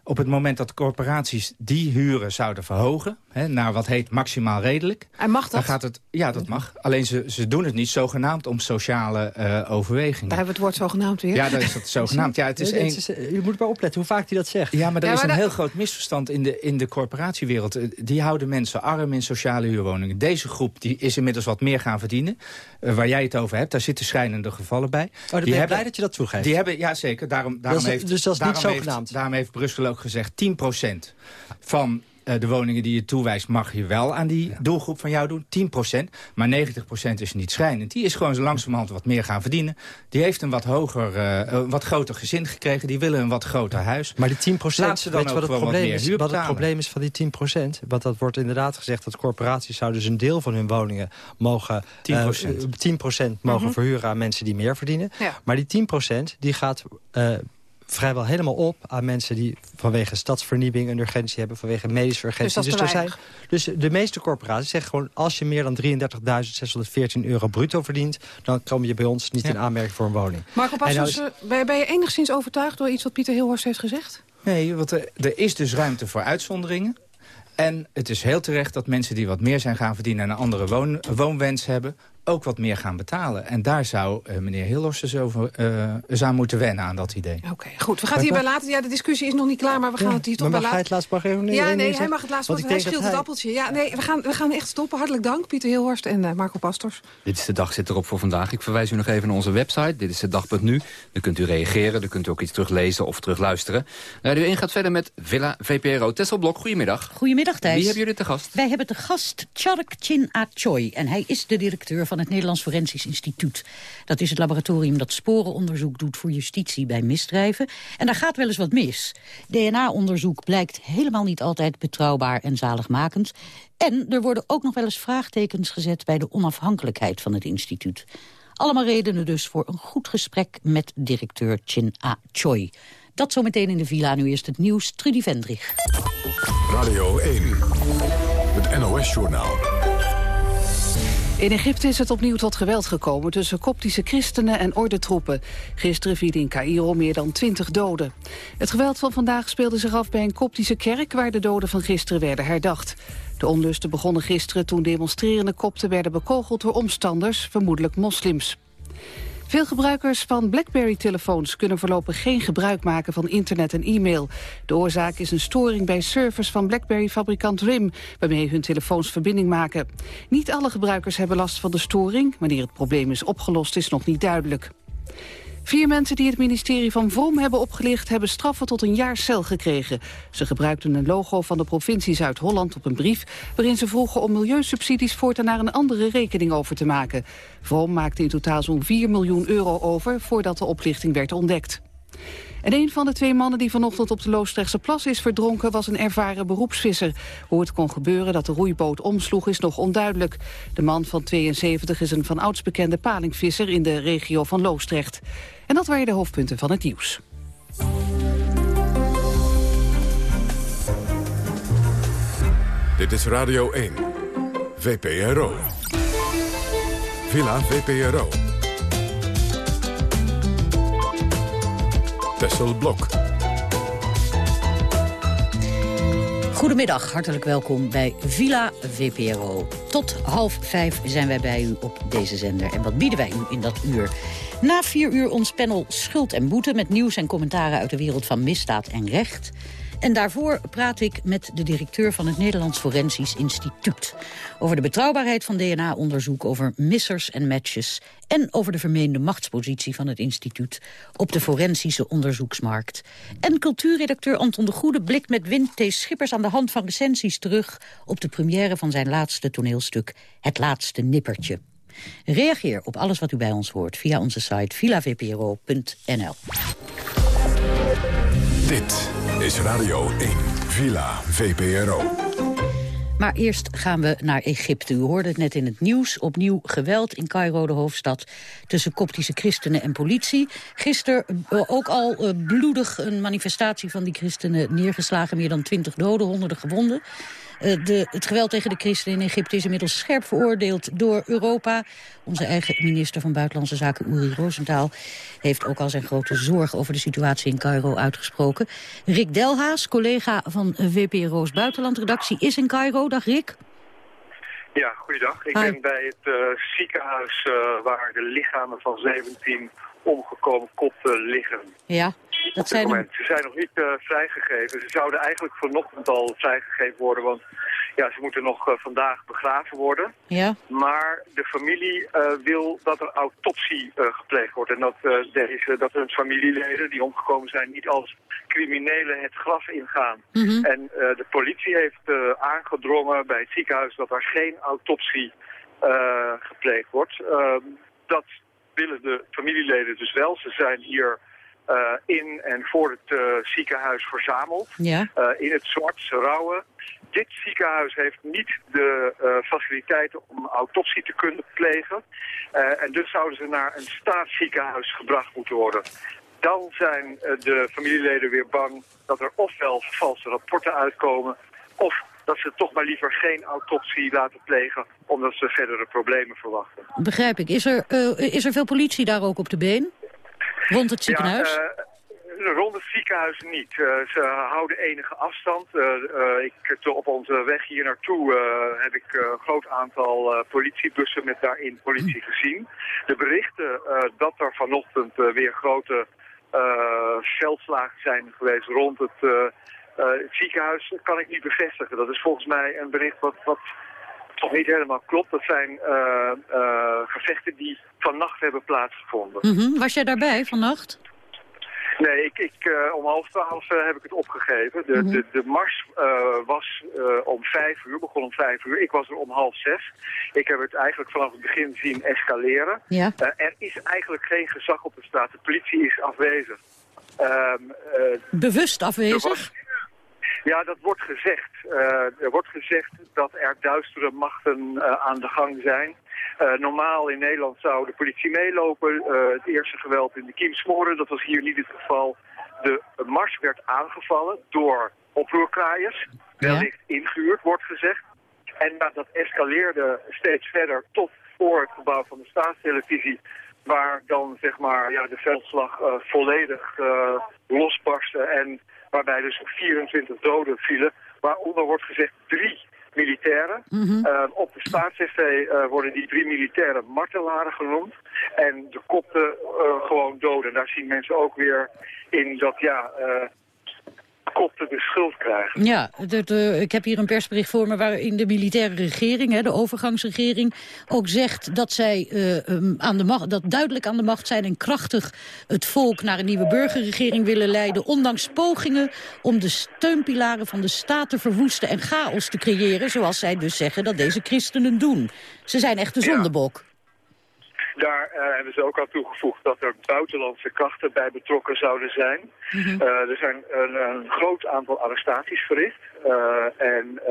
Op het moment dat corporaties die huren zouden verhogen... Hè, naar wat heet maximaal redelijk... En mag Dan dat? gaat het, ja, dat mag. Alleen ze, ze doen het niet zogenaamd om sociale eh, overwegingen. Daar hebben we het woord zogenaamd weer. Ja, dat is het zogenaamd. Ja, het is is, eh, je moet maar opletten hoe vaak hij dat zegt. Ja, maar er Ja, is een dat- heel groot misverstand in de, in de corporatiewereld. Eh, Die houden mensen arm in sociale huurwoningen. Deze groep die is inmiddels wat meer gaan verdienen. Waar jij het over hebt, daar zitten schrijnende gevallen bij. Oh, dan ben je blij dat je dat toegeeft. Die hebben, ja, zeker. Daarom, daarom is- heeft, dus dat is niet daarom heeft- zogenaamd? Daarom heeft Brussel ook gezegd... 10% van de woningen die je toewijst... mag je wel aan die doelgroep van jou doen. 10%. Maar 90% is niet schrijnend. Die is gewoon zo langzamerhand wat meer gaan verdienen. Die heeft een wat hoger, eh, een wat groter gezin gekregen. Die willen een wat groter huis. Maar die 10 procent, Laat ze dan weet je ook wat het, wat probleem meer is, wat het probleem is van die 10 procent? Want dat wordt inderdaad gezegd dat corporaties zouden dus een deel van hun woningen mogen 10%. eh, 10 mogen Mhm. verhuren aan mensen die meer verdienen. Ja. Maar die 10% die gaat eh, vrijwel helemaal op aan mensen die vanwege stadsvernieuwing een urgentie hebben, vanwege medische urgentie. Dus dat is te er zijn, dus de meeste corporaties zeggen gewoon, als je meer dan 33.614 euro bruto verdient, dan kom je bij ons niet in aanmerking voor een woning. Marco En nou is- eh, ben, ben je enigszins overtuigd door iets wat Pieter Hilhorst heeft gezegd? Nee, want er, er is dus ruimte voor uitzonderingen. En het is heel terecht dat mensen die wat meer zijn gaan verdienen... en een andere woon, woonwens hebben, ook wat meer gaan betalen. En daar zou eh, meneer Hillers dus over, eh, eens aan moeten wennen, aan dat idee. Oké, goed. We gaan het hierbij laten. Ja, de discussie is nog niet klaar, maar we gaan het hier toch maar bij mag hij laten. het laatst maar even... ja, nee, hij mag het laatst Want hij schilt dat het appeltje. Ja, nee, we gaan, we gaan echt stoppen. Hartelijk dank, Pieter Hilhorst en eh, Marco Pastors. Dit is de dag zit erop voor vandaag. Ik verwijs u nog even naar onze website. Dit is de dag.nu. Dan kunt u reageren. Dan kunt u ook iets teruglezen of terugluisteren. Radio 1 gaat verder met Villa VPRO. Tesselblok, goedemiddag. Goedemiddag Thijs. Wie hebben jullie te gast? Wij hebben te gast Charak Chin Choi en hij is de directeur van het Nederlands Forensisch Instituut. Dat is het laboratorium dat sporenonderzoek doet voor justitie bij misdrijven. En daar gaat wel eens wat mis. DNA-onderzoek blijkt helemaal niet altijd betrouwbaar en zaligmakend. En er worden ook nog wel eens vraagtekens gezet bij de onafhankelijkheid van het instituut. Allemaal redenen dus voor een goed gesprek met directeur Chin A. Choi. Dat zometeen in de villa. Nu eerst het nieuws. Trudy Vendrich. Radio 1, het NOS-journaal. In Egypte is het opnieuw tot geweld gekomen tussen koptische christenen en ordentroepen. Gisteren vielen in Cairo meer dan 20 doden. Het geweld van vandaag speelde zich af bij een koptische kerk... waar de doden van gisteren werden herdacht. De onlusten begonnen gisteren toen demonstrerende kopten werden bekogeld door omstanders, vermoedelijk moslims. Veel gebruikers van BlackBerry-telefoons kunnen voorlopig geen gebruik maken van internet en e-mail. De oorzaak is een storing bij servers van BlackBerry-fabrikant RIM, waarmee hun telefoons verbinding maken. Niet alle gebruikers hebben last van de storing. Wanneer het probleem is opgelost is nog niet duidelijk. Vier mensen die het ministerie van Vrom hebben opgelicht... hebben straffen tot een jaar cel gekregen. Ze gebruikten een logo van de provincie Zuid-Holland op een brief... waarin ze vroegen om milieusubsidies voortaan naar een andere rekening over te maken. Vrom maakte in totaal zo'n 4 miljoen euro over... voordat de oplichting werd ontdekt. En een van de twee mannen die vanochtend op de Loostrechtse plas is verdronken... was een ervaren beroepsvisser. Hoe het kon gebeuren dat de roeiboot omsloeg is nog onduidelijk. De man van 72 is een van ouds bekende palingvisser... in de regio van Loostrecht. En dat waren de hoofdpunten van het nieuws. Dit is Radio 1. VPRO. Villa VPRO. Tessel Blok. Goedemiddag, hartelijk welkom bij Villa VPRO. Tot half vijf zijn wij bij u op deze zender. En wat bieden wij u in dat uur? Na vier uur ons panel Schuld en Boete... met nieuws en commentaren uit de wereld van misdaad en recht... En daarvoor praat ik met de directeur van het Nederlands Forensisch Instituut. Over de betrouwbaarheid van DNA-onderzoek, over missers en matches... en over de vermeende machtspositie van het instituut op de forensische onderzoeksmarkt. En cultuurredacteur Anton de Goede blikt met Wint. Schippers aan de hand van recensies terug... op de première van zijn laatste toneelstuk Het Laatste Nippertje. Reageer op alles wat u bij ons hoort via onze site villavpro.nl. Dit is Radio 1, Villa VPRO. Maar eerst gaan we naar Egypte. U hoorde het net in het nieuws. Opnieuw geweld in Cairo, de hoofdstad, tussen koptische christenen en politie. Gisteren uh, ook al uh, bloedig een manifestatie van die christenen neergeslagen. Meer dan twintig doden, honderden gewonden. Uh, de, het geweld tegen de christenen in Egypte is inmiddels scherp veroordeeld door Europa. Onze eigen minister van Buitenlandse Zaken, Uri Rosenthal... heeft ook al zijn grote zorg over de situatie in Cairo uitgesproken. Rick Delhaas, collega van VPRO's Buitenlandredactie, is in Cairo. Dag Rick. Ja, goeiedag. Ik Hi. ben bij het uh, ziekenhuis uh, waar de lichamen van 17 omgekomen kopten liggen. Ja, dat zijn... Moment. Ze zijn nog niet uh, vrijgegeven. Ze zouden eigenlijk vanochtend al vrijgegeven worden, want ja, ze moeten nog uh, vandaag begraven worden. Ja. Maar de familie uh, wil dat er autopsie gepleegd wordt. En dat, deze, dat hun familieleden die omgekomen zijn niet als criminelen het graf ingaan. Mhm. Mm -hmm. En de politie heeft aangedrongen bij het ziekenhuis dat er geen autopsie gepleegd wordt. Ehm, dat willen de familieleden dus wel. Ze zijn hier in en voor het uh, ziekenhuis verzameld. Ja. Uh, in het zwart, ze rouwen. Dit ziekenhuis heeft niet de faciliteiten om autopsie te kunnen plegen. en dus zouden ze naar een staatsziekenhuis gebracht moeten worden. Dan zijn de familieleden weer bang dat er ofwel valse rapporten uitkomen... of dat ze toch maar liever geen autopsie laten plegen... omdat ze verdere problemen verwachten. Begrijp ik. Is er, is er veel politie daar ook op de been? Rond het ziekenhuis? Ja, uh, rond het ziekenhuis niet. Uh, ze houden enige afstand. ik, op onze weg hier naartoe heb ik een groot aantal politiebussen met daarin politie gezien. De berichten dat er vanochtend weer grote veldslagen zijn geweest rond het... Het ziekenhuis kan ik niet bevestigen. Dat is volgens mij een bericht wat, wat toch niet helemaal klopt. Dat zijn uh, uh, gevechten die vannacht hebben plaatsgevonden. Mm -hmm. Was jij daarbij vannacht? Nee, ik, ik, om half twaalf heb ik het opgegeven. De, mm -hmm. de, de mars was om vijf uur, begon om vijf uur. Ik was er om half zes. Ik heb het eigenlijk vanaf het begin zien escaleren. Ja. er is eigenlijk geen gezag op de straat. De politie is afwezig. Um, Bewust afwezig? Ja, dat wordt gezegd. Uh, er wordt gezegd dat er duistere machten uh, aan de gang zijn. Uh, normaal in Nederland zou de politie meelopen. het eerste geweld in de Kiem smoren, dat was hier niet het geval. De mars werd aangevallen door oproerkraaiers. Wellicht ja. ingehuurd, wordt gezegd. En dat escaleerde steeds verder tot voor het gebouw van de staatstelevisie waar dan zeg maar ja, de veldslag volledig losbarstte en waarbij dus 24 doden vielen, waaronder wordt gezegd drie militairen. Mhm. Mm -hmm. uh, op de staats-tv worden die drie militairen martelaren genoemd en de kopten gewoon doden. Daar zien mensen ook weer in dat ja kopten de schuld krijgen. Ja, de, de, ik heb hier een persbericht voor me waarin de militaire regering, hè, de overgangsregering, ook zegt dat zij uh, um, aan de macht, dat duidelijk aan de macht zijn en krachtig het volk naar een nieuwe burgerregering willen leiden, ondanks pogingen om de steunpilaren van de staat te verwoesten en chaos te creëren, zoals zij dus zeggen dat deze christenen doen. Ze zijn echt de zondebok. Daar uh, hebben ze ook al toegevoegd dat er buitenlandse krachten bij betrokken zouden zijn. Mm -hmm. uh, er zijn een, een, groot aantal arrestaties verricht. Uh, en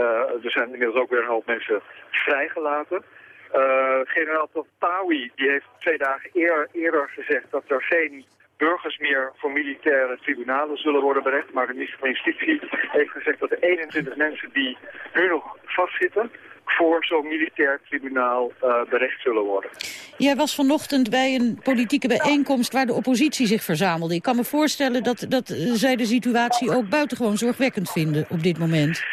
er zijn inmiddels ook weer een hoop mensen vrijgelaten. generaal Totawi die heeft twee dagen eer, eerder gezegd dat er geen burgers meer voor militaire tribunalen zullen worden berecht. Maar de minister van Justitie heeft gezegd dat de 21 mensen die nu nog vastzitten voor zo'n militair tribunaal uh, berecht zullen worden. Jij was vanochtend bij een politieke bijeenkomst waar de oppositie zich verzamelde. Ik kan me voorstellen dat, dat zij de situatie ook buitengewoon zorgwekkend vinden op dit moment.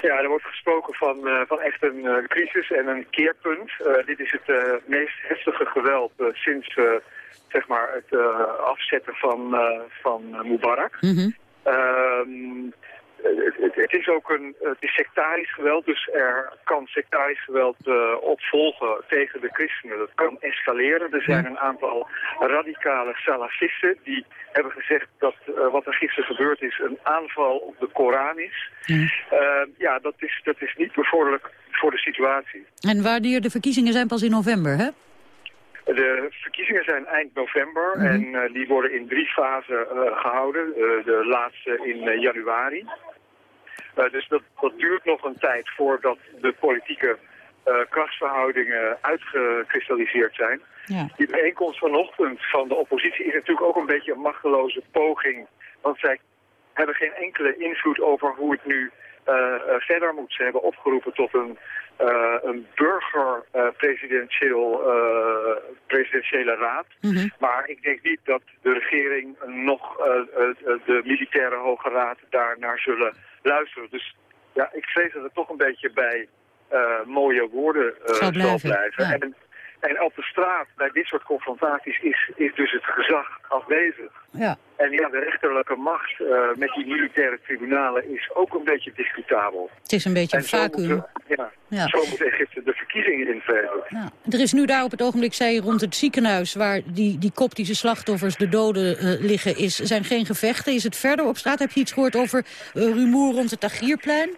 Ja, er wordt gesproken van, uh, van echt een uh, crisis en een keerpunt. dit is het meest heftige geweld sinds zeg maar het afzetten van, van Mubarak. Mm -hmm. Het, het, is ook een het is sectarisch geweld, dus er kan sectarisch geweld uh, opvolgen tegen de christenen. Dat kan escaleren. Er zijn een aantal radicale salafisten die hebben gezegd dat uh, wat er gisteren gebeurd is een aanval op de Koran is. Uh, ja, dat is, dat is niet bevorderlijk voor de situatie. En wanneer de verkiezingen zijn pas in november, hè? De verkiezingen zijn eind november -hmm. en uh, die worden in drie fasen uh, gehouden. Uh, de laatste in januari. Dus dat, dat duurt nog een tijd voordat de politieke krachtsverhoudingen uitgekristalliseerd zijn. Ja. Die bijeenkomst vanochtend van de oppositie is natuurlijk ook een beetje een machteloze poging. Want zij hebben geen enkele invloed over hoe het nu verder moet. Ze hebben opgeroepen tot een uh, een burger-presidentieel uh, uh, presidentiële raad. Mm -hmm. Maar ik denk niet dat de regering nog de militaire hoge raad daar naar zullen luisteren. Dus ja, ik vrees dat het toch een beetje bij mooie woorden zal blijven. Zal blijven. Ja. En, en op de straat, bij dit soort confrontaties, is, is dus het gezag afwezig. Ja. En ja, de rechterlijke macht uh, met die militaire tribunalen is ook een beetje discutabel. Het is een beetje een vacuüm. Moeten, ja, ja, zo moet Egypte de verkiezingen invegen. Ja. Er is nu daar op het ogenblik, zei je, rond het ziekenhuis... waar die, die koptische slachtoffers, de doden, uh, liggen, is, zijn geen gevechten. Is het verder op straat? Heb je iets gehoord over uh, rumoer rond het Tagierplein?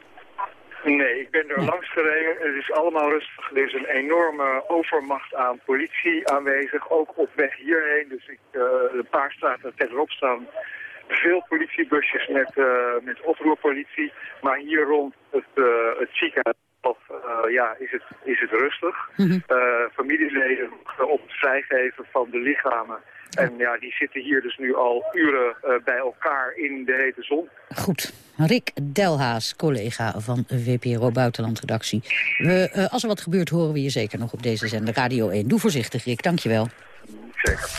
Nee, ik ben er nee. langs gereden. Het is allemaal rustig. Er is een enorme overmacht aan politie aanwezig, ook op weg hierheen. Dus ik, uh, een paar straten verderop staan veel politiebusjes met, uh, met oproerpolitie. Maar hier rond het, uh, het ziekenhuis ja, is, het, is het rustig. Mm -hmm. familieleden op het vrijgeven van de lichamen. En ja, die zitten hier dus nu al uren uh, bij elkaar in de hete zon. Goed. Rick Delhaas, collega van VPRO Buitenlandredactie. We, uh, als er wat gebeurt, horen we je zeker nog op deze zender Radio 1. Doe voorzichtig, Rick. Dankjewel. Zeker.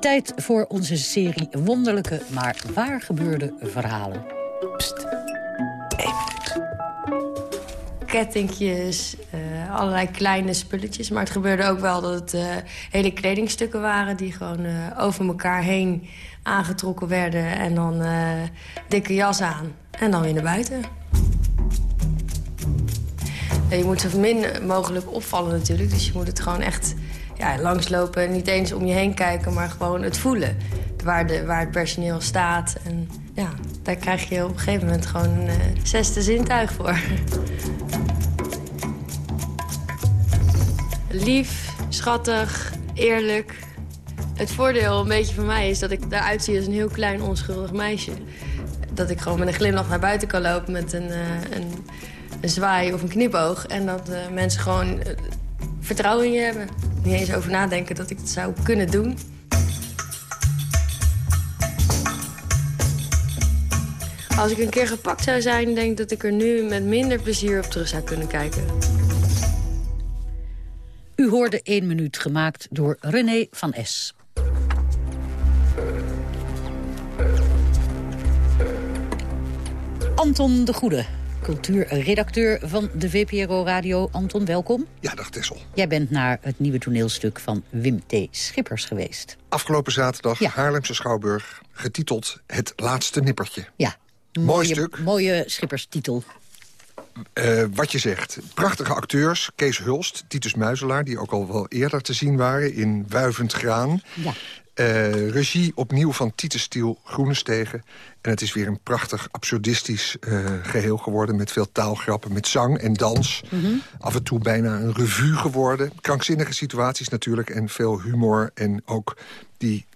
Tijd voor onze serie wonderlijke, maar waar gebeurde verhalen. Pst. Eén minuut. Kettingjes, uh, allerlei kleine spulletjes. Maar het gebeurde ook wel dat het uh, hele kledingstukken waren... die gewoon uh, over elkaar heen aangetrokken werden. En dan dikke jas aan. En dan weer naar buiten. En je moet zo min mogelijk opvallen natuurlijk. Dus je moet het gewoon echt ja, langslopen. Niet eens om je heen kijken, maar gewoon het voelen. Waar, de, waar het personeel staat. En ja, daar krijg je op een gegeven moment gewoon een zesde zintuig voor. Lief, schattig, eerlijk. Het voordeel een beetje van mij is dat ik eruit zie als een heel klein onschuldig meisje. Dat ik gewoon met een glimlach naar buiten kan lopen met een, uh, een, een zwaai of een knipoog. En dat uh, mensen gewoon vertrouwen in je hebben. Niet eens over nadenken dat ik het zou kunnen doen. Als ik een keer gepakt zou zijn, denk ik dat ik er nu met minder plezier op terug zou kunnen kijken. U hoorde 1 minuut gemaakt door René van S. Anton de Goede cultuurredacteur van de VPRO Radio. Anton, welkom. Ja, dag Tessel. Jij bent naar het nieuwe toneelstuk van Wim T. Schippers geweest. Afgelopen zaterdag Haarlemse Schouwburg, getiteld Het Laatste Nippertje. Ja, Mooi mooie, stuk. Mooie schipperstitel. Eh, wat je zegt. Prachtige acteurs. Kees Hulst, Titus Muizelaar... die ook al wel eerder te zien waren in Wuivend Graan. Ja. Eh, regie opnieuw van Titus Stiel, Groenestegen. En het is weer een prachtig absurdistisch eh, geheel geworden... met veel taalgrappen, met zang en dans. Mhm. Af en toe bijna een revue geworden. Krankzinnige situaties natuurlijk en veel humor. En ook die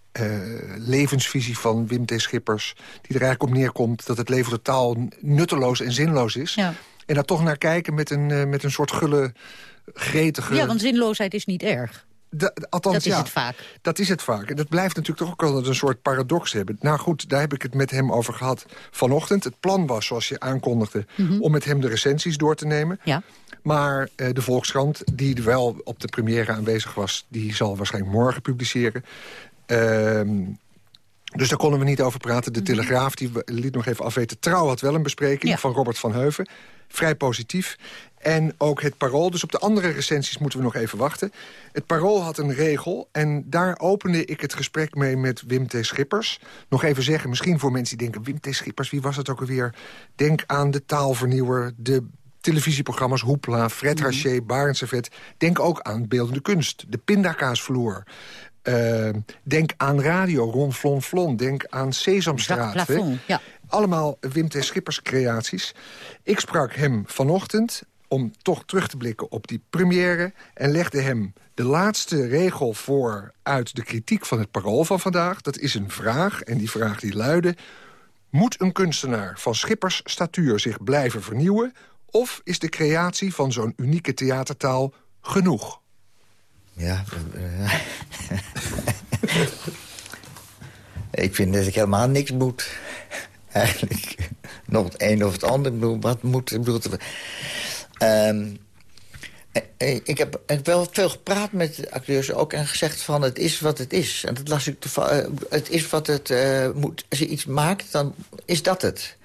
levensvisie van Wim T. Schippers... die er eigenlijk op neerkomt dat het leven totaal nutteloos en zinloos is. Ja. En daar toch naar kijken met een, eh, met een soort gulle, gretige... Ja, want zinloosheid is niet erg. Da- althans, Dat is ja, het vaak. Dat is het vaak. En dat blijft natuurlijk toch ook altijd een soort paradox hebben. Nou goed, daar heb ik het met hem over gehad vanochtend. Het plan was, zoals je aankondigde, Mhm. om met hem de recensies door te nemen. Ja. Maar eh, de Volkskrant, die wel op de première aanwezig was... die zal waarschijnlijk morgen publiceren. Ehm, dus daar konden we niet over praten. De Telegraaf die liet nog even afweten. Trouw had wel een bespreking Ja. van Robert van Heuven. Vrij positief. En ook het Parool. Dus op de andere recensies moeten we nog even wachten. Het Parool had een regel. En daar opende ik het gesprek mee met Wim T. Schippers. Nog even zeggen, misschien voor mensen die denken... Wim T. Schippers, wie was het ook alweer? Denk aan de taalvernieuwer, de televisieprogramma's Hoepla... Fred Mhm. Haché, Barend Servet. Denk ook aan beeldende kunst, de pindakaasvloer... Eh, denk aan radio, Ron Flon Flon. Denk aan Sesamstraat. Plafond, ja. Allemaal Wim T. Schippers creaties. Ik sprak hem vanochtend om toch terug te blikken op die première... en legde hem de laatste regel voor uit de kritiek van het parool van vandaag. Dat is een vraag, en die vraag die luidde... Moet een kunstenaar van Schippers statuur zich blijven vernieuwen... of is de creatie van zo'n unieke theatertaal genoeg? Ja, eh, ik vind dat ik helemaal niks moet. Eigenlijk nog het een of het ander. Ik bedoel, wat moet... Ik, bedoel, Ehm, eh, eh, ik heb ik heb wel veel gepraat met de acteurs ook en gezegd van het is wat het is. En dat las ik toevallig. eh, het is wat het moet. Als je iets maakt, dan is dat het.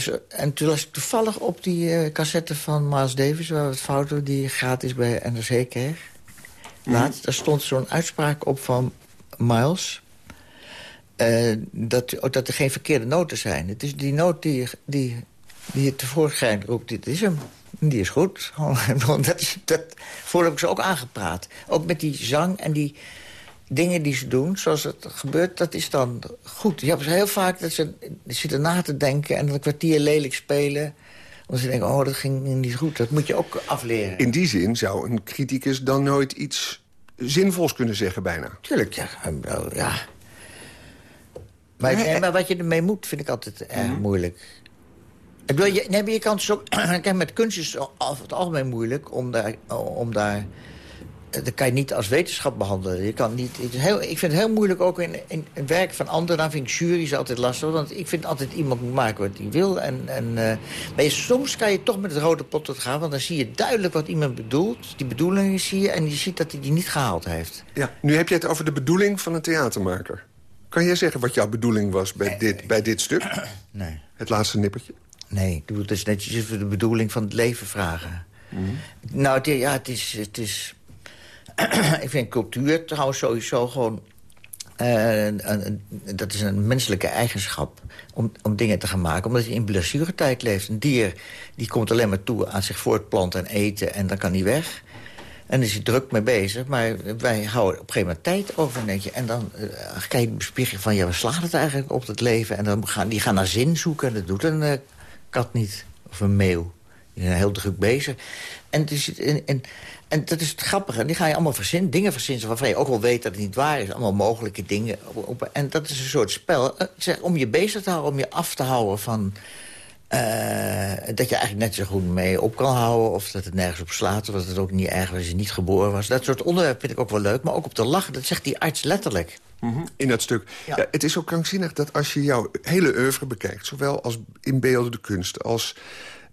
Zo- en toen las ik toevallig op die cassette van Miles Davis... waar we het foto die gratis bij NRC kreeg. Laatst, daar stond zo'n uitspraak op van Miles... eh, dat, oh, dat er geen verkeerde noten zijn. Het is die noot die, die, die je tevoorschijn roept, dit is hem. Die is goed. Dat dat, voor heb ik ze ook aangepraat. Ook met die zang en die dingen die ze doen, zoals het gebeurt, dat is dan goed. Je hebt heel vaak dat ze zitten na te denken... en een kwartier lelijk spelen. Omdat ze denken, oh, dat ging niet goed. Dat moet je ook afleren. In die zin zou een criticus dan nooit iets zinvols kunnen zeggen bijna. Tuurlijk, ja. Ja. Maar, nee, maar wat je ermee moet, vind ik altijd erg moeilijk. Ik bedoel, je, nee, je kan het zo... Kijk, met kunst is het over het algemeen moeilijk om daar... Om daar dat kan je niet als wetenschap behandelen. Je kan niet, het is heel, ik vind het heel moeilijk ook in, in, in werk van anderen. Dan vind ik jury's altijd lastig. Want ik vind altijd iemand moet maken wat hij wil. En, en, eh, maar je- soms kan je toch met het rode potlood gaan. Want dan zie je duidelijk wat iemand bedoelt. Die bedoelingen zie je. En je ziet dat hij die niet gehaald heeft. Ja, nu heb je het over de bedoeling van een theatermaker. Kan jij zeggen wat jouw bedoeling was bij, dit, bij dit stuk? Nee. Het laatste nippertje? Nee, ik bedoel, het is netjes even de bedoeling van het leven vragen. Nou, het, ja, het is... Het is ik vind cultuur trouwens sowieso gewoon... eh, dat is een menselijke eigenschap om, om dingen te gaan maken. Omdat je in blessuretijd leeft. Een dier die komt alleen maar toe aan zich voortplanten en eten... en dan kan hij weg. En is hij druk mee bezig. Maar wij houden op een gegeven moment tijd over. Denk. En dan eh, ga je van... ja, we slaan het eigenlijk op het leven? En dan gaan die gaan naar zin zoeken. En dat doet een eh, kat niet. Of een meeuw. Die zijn heel druk bezig. En, en, en, en dat is het grappige. Die ga je allemaal verzinnen, dingen verzinnen... waarvan je ook wel weet dat het niet waar is. Allemaal mogelijke dingen. Op- en dat is een soort spel. eh, zeg, om je bezig te houden, om je af te houden van... eh, dat je eigenlijk net zo goed mee op kan houden... of dat het nergens op slaat, of dat het ook niet erg was als je niet geboren was. Dat soort onderwerpen vind ik ook wel leuk. Maar ook op te lachen, dat zegt die arts letterlijk. In dat stuk. Ja. het is ook krankzinnig dat als je jouw hele oeuvre bekijkt... zowel als in beeldende kunst, als,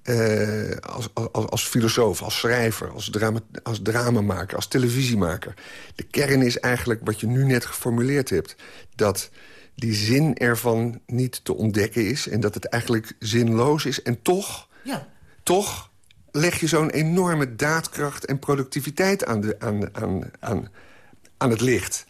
eh, als, als, als filosoof, als schrijver... Als, drama, als dramamaker, als televisiemaker... de kern is eigenlijk wat je nu net geformuleerd hebt... dat die zin ervan niet te ontdekken is... en dat het eigenlijk zinloos is. En toch Ja. Toch leg je zo'n enorme daadkracht en productiviteit aan, de, aan, aan, aan, aan het licht.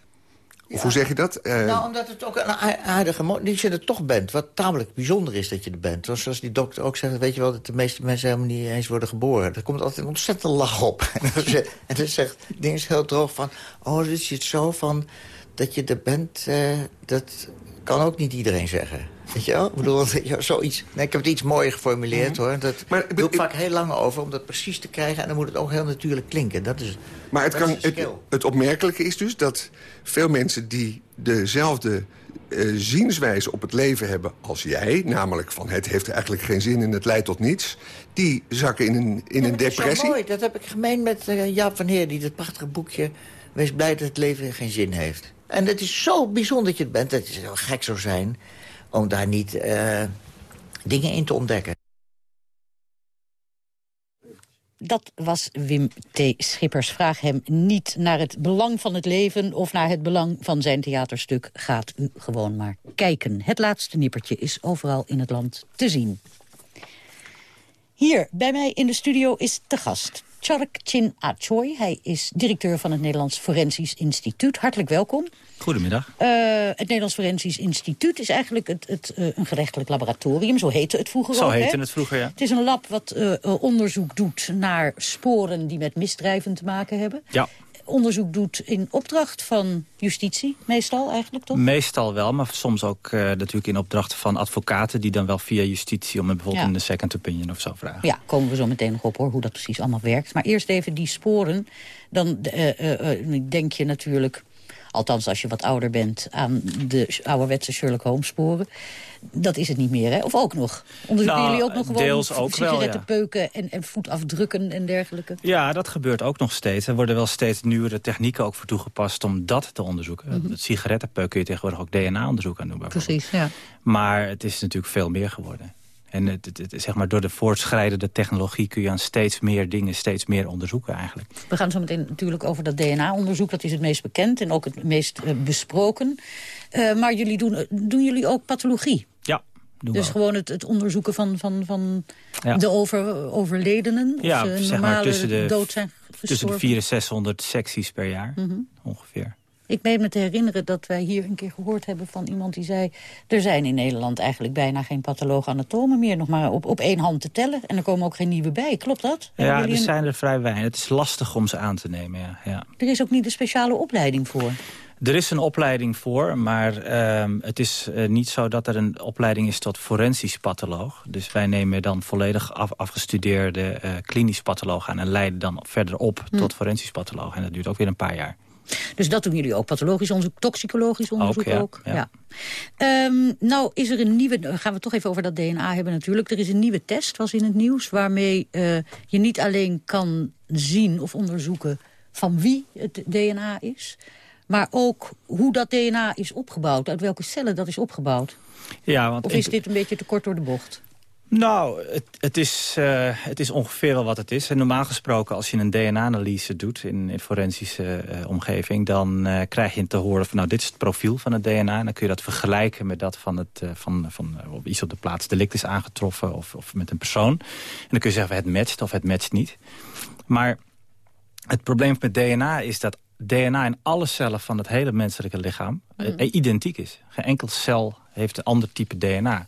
Of hoe zeg je dat? Uh... Nou, omdat het ook een aardige... Dat je er toch bent, wat tamelijk bijzonder is dat je er bent. Zoals die dokter ook zegt, weet je wel... dat de meeste mensen helemaal niet eens worden geboren. Er komt altijd een ontzettend lach op. en dan zegt ding is heel droog van... oh, dus je het zo van dat je er bent... Uh, dat kan ook niet iedereen zeggen. Weet je wel? Ik bedoel, zoiets. Nee, ik heb het iets mooier geformuleerd, mhm. hoor. Dat maar, doe ik vaak heel lang over om dat precies te krijgen... en dan moet het ook heel natuurlijk klinken. Dat is, maar het, kan, het, het, opmerkelijke is dus dat veel mensen die dezelfde uh, zienswijze op het leven hebben als jij... namelijk van het heeft eigenlijk geen zin en het leidt tot niets... die zakken in een, in een depressie. Dat is mooi. Dat heb ik gemeen met uh, Jaap van Heer... die dat prachtige boekje Wees blij dat het leven geen zin heeft. En het is zo bijzonder dat je het bent. Dat het heel gek zou zijn om daar niet uh, dingen in te ontdekken. Dat was Wim T. Schippers. Vraag hem niet naar het belang van het leven... of naar het belang van zijn theaterstuk. Gaat u gewoon maar kijken. Het laatste nippertje is overal in het land te zien. Hier bij mij in de studio is te gast Chark Chin Achoy. Hij is directeur van het Nederlands Forensisch Instituut. Hartelijk welkom. Goedemiddag. Uh, het Nederlands Forensisch Instituut is eigenlijk het, het, uh, een gerechtelijk laboratorium. Zo heette het vroeger Zo ook. Zo heette het vroeger, ja. Het is een lab wat uh, onderzoek doet naar sporen die met misdrijven te maken hebben. Ja onderzoek doet in opdracht van justitie, meestal eigenlijk toch? Meestal wel, maar soms ook uh, natuurlijk in opdracht van advocaten... die dan wel via justitie om bijvoorbeeld ja. een second opinion of zo vragen. Ja, komen we zo meteen nog op hoor, hoe dat precies allemaal werkt. Maar eerst even die sporen. Dan uh, uh, denk je natuurlijk Althans, als je wat ouder bent aan de ouderwetse Sherlock Holmes sporen. Dat is het niet meer, hè? Of ook nog? Onderzoeken nou, jullie ook nog gewoon deels ook sigarettenpeuken ja. en, en voetafdrukken en dergelijke? Ja, dat gebeurt ook nog steeds. Er worden wel steeds nieuwere technieken ook voor toegepast om dat te onderzoeken. Mm -hmm. Het sigarettenpeuk kun je tegenwoordig ook DNA-onderzoek aan doen. Precies, ja. Maar het is natuurlijk veel meer geworden. En het, het, het, zeg maar, door de voortschrijdende technologie kun je aan steeds meer dingen steeds meer onderzoeken eigenlijk. We gaan zo meteen natuurlijk over dat DNA-onderzoek. Dat is het meest bekend en ook het meest uh, besproken. Uh, maar jullie doen, doen jullie ook pathologie? Ja. Dus gewoon het, het, onderzoeken van, van, van ja. de over, overledenen? Of ja, ze zeg maar tussen de, dood zijn tussen de 400 en 600 secties per jaar mm -hmm. ongeveer. Ik meen me te herinneren dat wij hier een keer gehoord hebben van iemand die zei... er zijn in Nederland eigenlijk bijna geen patholoog-anatomen meer. Nog maar op, op één hand te tellen. En er komen ook geen nieuwe bij. Klopt dat? Ja, er een... zijn er vrij weinig. Het is lastig om ze aan te nemen, ja. ja. Er is ook niet een speciale opleiding voor? Er is een opleiding voor, maar uh, het is uh, niet zo dat er een opleiding is tot forensisch patholoog. Dus wij nemen dan volledig af, afgestudeerde uh, klinisch patholoog aan... en leiden dan verder op hm. tot forensisch patholoog. En dat duurt ook weer een paar jaar. Dus dat doen jullie ook, pathologisch onderzoek, toxicologisch onderzoek ook. Ja, ook. Ja. ja. Um, nou is er een nieuwe, gaan we toch even over dat DNA hebben natuurlijk. Er is een nieuwe test, was in het nieuws, waarmee uh, je niet alleen kan zien of onderzoeken van wie het DNA is... maar ook hoe dat DNA is opgebouwd, uit welke cellen dat is opgebouwd. Ja, want of is dit een beetje te kort door de bocht? Nou, het, het, is, uh, het is ongeveer wel wat het is. En normaal gesproken, als je een DNA-analyse doet in een forensische uh, omgeving... dan uh, krijg je te horen van, nou, dit is het profiel van het DNA. En dan kun je dat vergelijken met dat van, het, van, van iets op de plaats delict is aangetroffen... Of, of met een persoon. En dan kun je zeggen, het matcht of het matcht niet. Maar het probleem met DNA is dat DNA in alle cellen van het hele menselijke lichaam... Mm. identiek is. Geen enkel cel heeft een ander type DNA.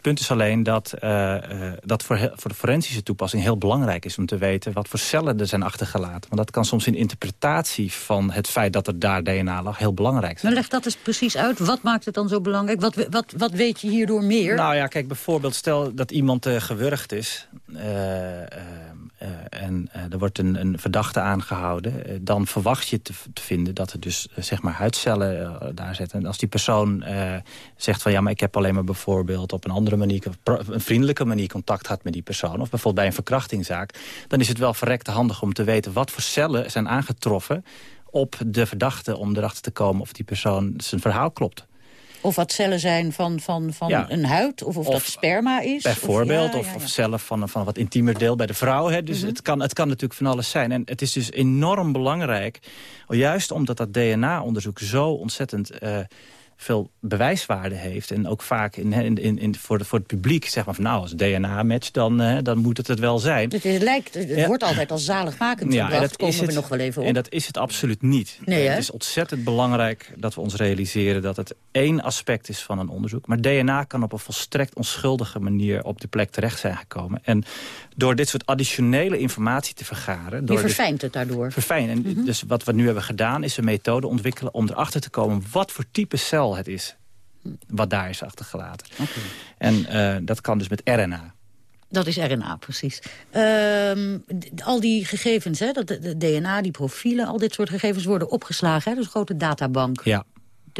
Het punt is alleen dat uh, uh, dat voor, voor de forensische toepassing heel belangrijk is... om te weten wat voor cellen er zijn achtergelaten. Want dat kan soms in interpretatie van het feit dat er daar DNA lag heel belangrijk zijn. Maar leg dat eens precies uit. Wat maakt het dan zo belangrijk? Wat, wat, wat weet je hierdoor meer? Nou ja, kijk, bijvoorbeeld stel dat iemand uh, gewurgd is... en er wordt een, een verdachte aangehouden... dan verwacht je te, vinden dat er dus zeg maar huidcellen daar zitten. En als die persoon zegt van ja, maar ik heb alleen maar bijvoorbeeld op een andere manier, een vriendelijke manier contact had met die persoon... of bijvoorbeeld bij een verkrachtingszaak... dan is het wel verrekte handig om te weten wat voor cellen zijn aangetroffen... op de verdachte om erachter te komen of die persoon zijn verhaal klopt. Of wat cellen zijn van, van, van ja. een huid, of of, of dat sperma is. Bijvoorbeeld, of, ja, ja, of, of cellen van, van een wat intiemer deel bij de vrouw. Hè. Dus mm -hmm. het, kan, het kan natuurlijk van alles zijn. En het is dus enorm belangrijk, juist omdat dat DNA-onderzoek zo ontzettend... Uh, veel bewijswaarde heeft. En ook vaak in, in, in, voor, de, voor het publiek zeg maar van nou, als DNA-match, dan, uh, dan moet het het wel zijn. Het, is, lijkt, het Ja. wordt altijd als zaligmakend Ja, gebracht. dat komen we het, nog wel even op. En dat is het absoluut niet. Nee, het is ontzettend belangrijk dat we ons realiseren... dat het één aspect is van een onderzoek. Maar DNA kan op een volstrekt onschuldige manier... op de plek terecht zijn gekomen. En door dit soort additionele informatie te vergaren... Door dus- verfijnt het daardoor. verfijnen. En dus wat we nu hebben gedaan is een methode ontwikkelen... om erachter te komen wat voor type cel het is. Wat daar is achtergelaten. En eh, dat kan dus met RNA. Dat is RNA, precies. Ehm, al die gegevens, hè, dat, de, de DNA, die profielen... al dit soort gegevens worden opgeslagen. Hè, dus een grote databank. Ja,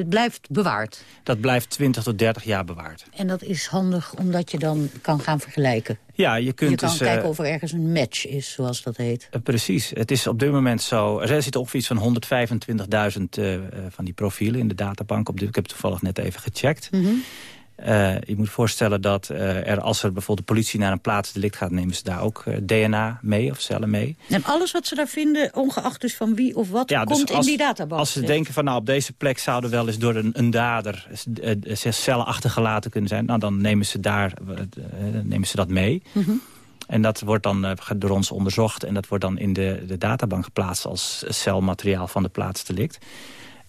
Dit blijft bewaard. dat blijft 20 tot 30 jaar bewaard. En dat is handig omdat je dan kan gaan vergelijken. Ja, je kunt je kan dus... eh, kijken of er ergens een match is, zoals dat heet. Eh, Precies. Het is op dit moment zo... Er zitten ongeveer iets van 125.000 eh, eh, van die profielen in de databank. Op dit, ik heb het toevallig net even gecheckt. Mhm. Eh, je moet voorstellen dat eh, er, als er bijvoorbeeld de politie naar een plaatsdelict gaat... nemen ze daar ook eh, DNA mee of cellen mee. En alles wat ze daar vinden, ongeacht dus van wie of wat... Ja, dus komt als- in die databank. Als ze denken van nou op deze plek zouden wel eens door een, een dader zes cellen achtergelaten kunnen zijn. Nou dan nemen ze daar nemen ze dat mee. Mhm. En dat wordt dan door ons onderzocht en dat wordt dan in de, de databank geplaatst als celmateriaal van de plaatsdelict.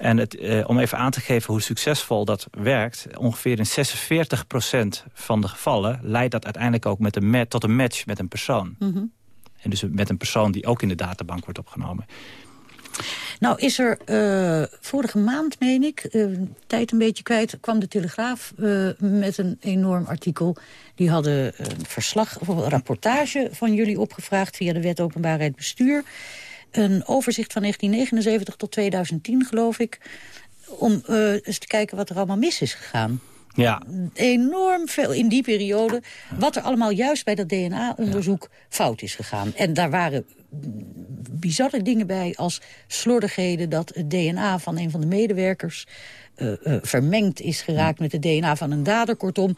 En het, eh, om even aan te geven hoe succesvol dat werkt... ongeveer in 46% van de gevallen leidt dat uiteindelijk ook met een tot een match met een persoon. Mhm. En dus met een persoon die ook in de databank wordt opgenomen. Nou is er eh, vorige maand, meen ik, eh, tijd een beetje kwijt... kwam de Telegraaf eh, met een enorm artikel. Die hadden een verslag, of een rapportage van jullie opgevraagd... via de Wet Openbaarheid Bestuur. Een overzicht van 1979 tot 2010, geloof ik. Om eh, eens te kijken wat er allemaal mis is gegaan. Ja, Enorm veel in die periode. Wat er allemaal juist bij dat DNA-onderzoek fout is gegaan. En daar waren bizarre dingen bij als slordigheden... dat het DNA van een van de medewerkers vermengd is geraakt met het DNA van een dader. Kortom,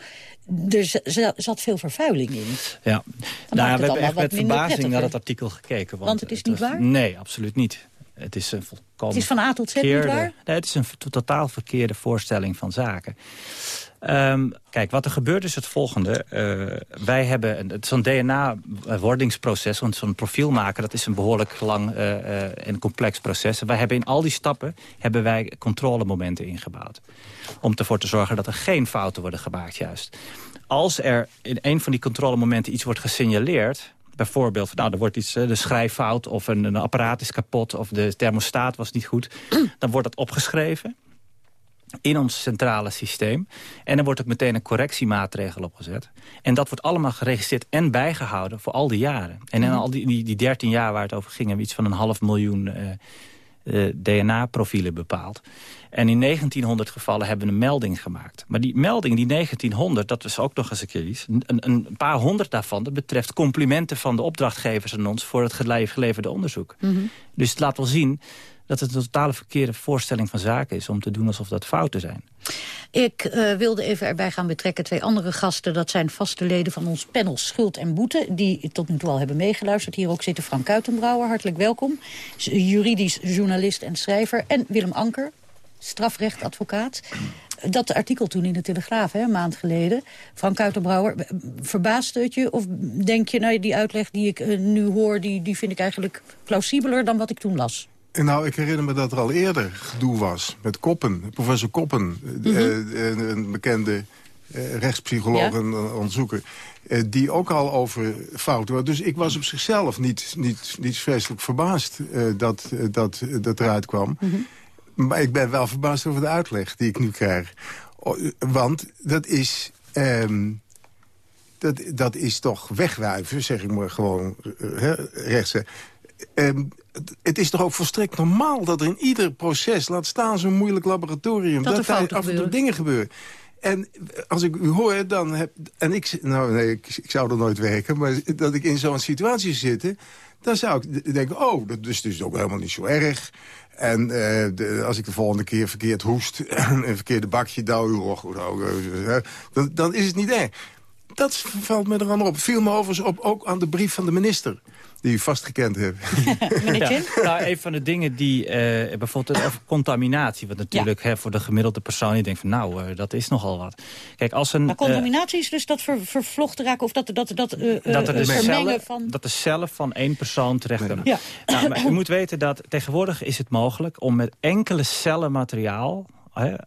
er zat veel vervuiling in. Ja, maakt nou, het we hebben echt met verbazing prettig, naar het artikel gekeken. Want, Want het is niet was- waar? Nee, absoluut niet. Het is een volkomen Het is van A tot Z niet verkeerde- waar? Nee, het is een totaal verkeerde voorstelling van zaken. Ehm, kijk, wat er gebeurt is het volgende. Eh, wij hebben, een DNA-wordingsproces, zo'n profiel maken... dat is een behoorlijk lang eh, eh, en complex proces. Wij hebben in al die stappen hebben wij controlemomenten ingebouwd. Om ervoor te zorgen dat er geen fouten worden gemaakt juist. Als er in een van die controlemomenten iets wordt gesignaleerd... Bijvoorbeeld, nou, er wordt iets, de schrijffout of een, een apparaat is kapot... of de thermostaat was niet goed. Dan wordt dat opgeschreven in ons centrale systeem. En er wordt ook meteen een correctiemaatregel opgezet. En dat wordt allemaal geregistreerd en bijgehouden voor al die jaren. En in Mhm. al die, die, die 13 jaar waar het over ging... hebben we iets van een half miljoen eh, eh, DNA-profielen bepaald. En in 1900 gevallen hebben we een melding gemaakt. Maar die melding, die 1900, dat was ook nog eens een keer iets. Een, een paar honderd daarvan, dat betreft complimenten van de opdrachtgevers aan ons... voor het gele- geleverde onderzoek. Dus het laat wel zien dat het een totale verkeerde voorstelling van zaken is... om te doen alsof dat fouten zijn. Ik eh, wilde even erbij gaan betrekken twee andere gasten. Dat zijn vaste leden van ons panel Schuld en Boete... die tot nu toe al hebben meegeluisterd. Hier ook zitten Frank Kuitenbrouwer, hartelijk welkom. Juridisch journalist en schrijver. En Willem Anker, strafrechtadvocaat. Dat artikel toen in de Telegraaf, hè, een maand geleden. Frank Kuitenbrouwer, verbaast het je? Of denk je, nou, die uitleg die ik eh, nu hoor... Die, die vind ik eigenlijk plausibeler dan wat ik toen las? Nou, ik herinner me dat er al eerder gedoe was met Koppen. Professor Koppen, eh, Mhm. eh, een bekende eh, rechtspsycholoog en onderzoeker... die ook al over fouten was. Dus ik was op zichzelf niet, niet, niet vreselijk verbaasd dat, dat dat eruit kwam. Maar ik ben wel verbaasd over de uitleg die ik nu krijg. Want dat is... ehm, dat, dat is toch wegwuiven, zeg ik maar gewoon hè, rechts. Ehm, het- is toch ook volstrekt normaal dat er in ieder proces... laat staan zo'n moeilijk laboratorium... Dat er daar fouten af en toe dingen gebeuren. En als ik u hoor, dan heb... En ik, nou nee, ik, ik zou er nooit werken... maar dat ik in zo'n situatie zit... dan zou ik denken, oh, dat is dus ook helemaal niet zo erg... En eh, de, als ik de volgende keer verkeerd hoest... en een verkeerde bakje douw, oh, oh, eh, dan, dan is het niet erg. Dat valt me er aan op. Viel me overigens op, ook aan de brief van de minister. Die u vast gekend hebt. Ja. Nou, een van de dingen die eh, bijvoorbeeld over contaminatie... wat natuurlijk hè, voor de gemiddelde persoon die denkt van nou, eh, dat is nogal wat. Kijk, als een, Maar contaminatie is dus dat ver, vervlochten raken of dat, dat, dat, eh, eh, dat, er de vermengen cellen, van... dat de cellen van één persoon terechtkomen. Ja. Nou, maar u moet weten dat tegenwoordig is het mogelijk om met enkele cellen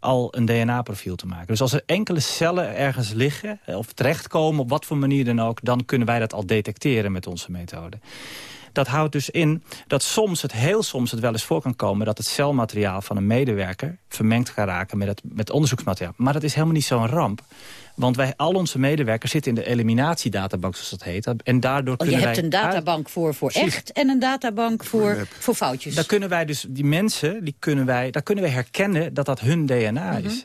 al een DNA-profiel te maken. Dus als er enkele cellen ergens liggen of terechtkomen, op wat voor manier dan ook... dan kunnen wij dat al detecteren met onze methode. Dat houdt dus in dat soms het heel soms het wel eens voor kan komen... dat het celmateriaal van een medewerker vermengd kan raken met het met onderzoeksmateriaal. Maar dat is helemaal niet zo'n ramp. Want wij, al onze medewerkers zitten in de eliminatiedatabank, zoals dat heet. En daardoor Oh, je hebt wij een databank voor, voor Precies. echt en een databank voor, voor foutjes. Daar kunnen wij dus, die mensen, die kunnen wij, daar kunnen wij herkennen dat dat hun DNA is.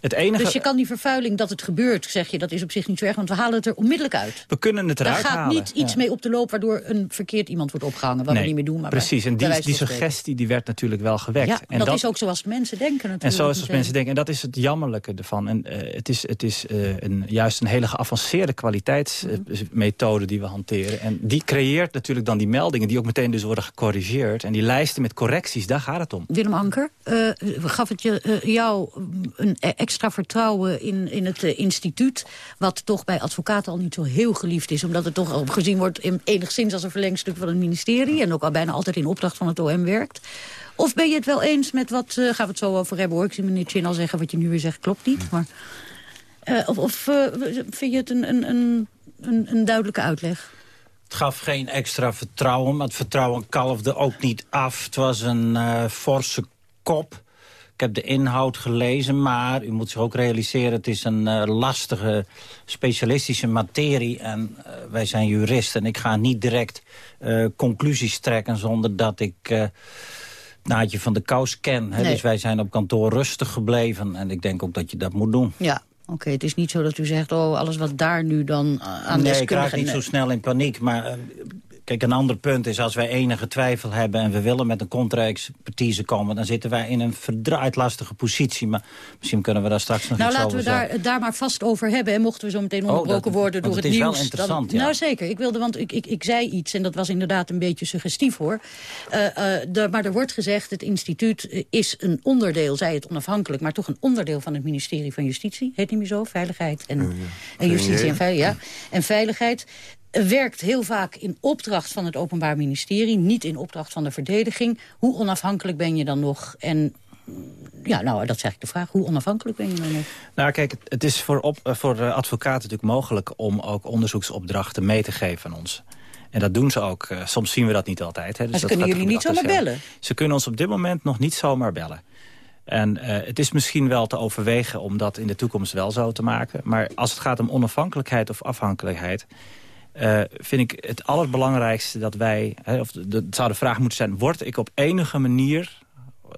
Het enige, Dus je kan die vervuiling dat het gebeurt, zeg je, dat is op zich niet zo erg, want we halen het er onmiddellijk uit. we kunnen het Daar eruit gaat halen. niet iets Ja. mee op de loop waardoor een verkeerd iemand wordt opgehangen. Wat we niet meer doen. Maar precies. En die, suggestie die werd natuurlijk wel gewekt. Ja, en dat, is ook zoals mensen denken En natuurlijk. zo is als meteen. mensen denken. En dat is het jammerlijke ervan. En eh, het is, het is eh, een, juist een hele geavanceerde kwaliteitsmethode die we hanteren. En die creëert natuurlijk dan die meldingen... die ook meteen dus worden gecorrigeerd. En die lijsten met correcties, daar gaat het om. Willem Anker, eh, gaf het je, eh, jou een e- extra vertrouwen in, in het eh, instituut... wat toch bij advocaten al niet zo heel geliefd is... omdat het toch al gezien wordt in, enigszins als een verlengstuk van het ministerie... en ook al bijna altijd in opdracht van het OM werkt. Of ben je het wel eens met wat, eh, gaan we het zo over hebben hoor... ik zie meneer Chin al zeggen, wat je nu weer zegt klopt niet... maar eh, of, of vind je het een, een, een, een, een duidelijke uitleg? Het gaf geen extra vertrouwen, maar het vertrouwen kalfde ook niet af. Het was een forse kop. Ik heb de inhoud gelezen, maar u moet zich ook realiseren... het is een eh, lastige, specialistische materie. En eh, wij zijn juristen. En ik ga niet direct eh, conclusies trekken zonder dat ik... eh Naadje van de kous ken. Hè? Nee. Dus wij zijn op kantoor rustig gebleven. En ik denk ook dat je dat moet doen. Ja, oké. het is niet zo dat u zegt... oh, alles wat daar nu dan aan nee, ik deskundigen... raak niet zo snel in paniek. Maar kijk, een ander punt is als wij enige twijfel hebben... en we willen met een contra-expertise komen... dan zitten wij in een verdraaid lastige positie. Maar misschien kunnen we daar straks nog Nou, iets laten we over daar, daar maar vast over hebben. En mochten we zo meteen Oh, onderbroken dat- worden door het, het is wel nieuws. interessant, dan, ja. Nou, zeker. Ik wilde, want ik, ik, ik zei iets en dat was inderdaad een beetje suggestief, hoor. Eh, eh, de- maar er wordt gezegd, het instituut eh, is een onderdeel, zij het onafhankelijk... maar toch een onderdeel van het ministerie van Justitie. Heet niet meer zo? Veiligheid en, en Justitie en, veil- ja, en Veiligheid werkt heel vaak in opdracht van het Openbaar Ministerie... niet in opdracht van de verdediging. Hoe onafhankelijk ben je dan nog? En ja, nou, dat is eigenlijk de vraag. Hoe onafhankelijk ben je dan nog? Nou, kijk, het- is voor, op, eh, voor eh, advocaten natuurlijk mogelijk... om ook onderzoeksopdrachten mee te geven aan ons. En dat doen ze ook. Eh, soms zien we dat niet altijd. Hè, dus Maar ze dat kunnen jullie niet zomaar bellen? Ze kunnen ons op dit moment nog niet zomaar bellen. En het is misschien wel te overwegen om dat in de toekomst wel zo te maken. Maar als het gaat om onafhankelijkheid of afhankelijkheid... eh, vind ik het allerbelangrijkste dat wij... Hè, of de, het zou de vraag moeten zijn... word ik op enige manier,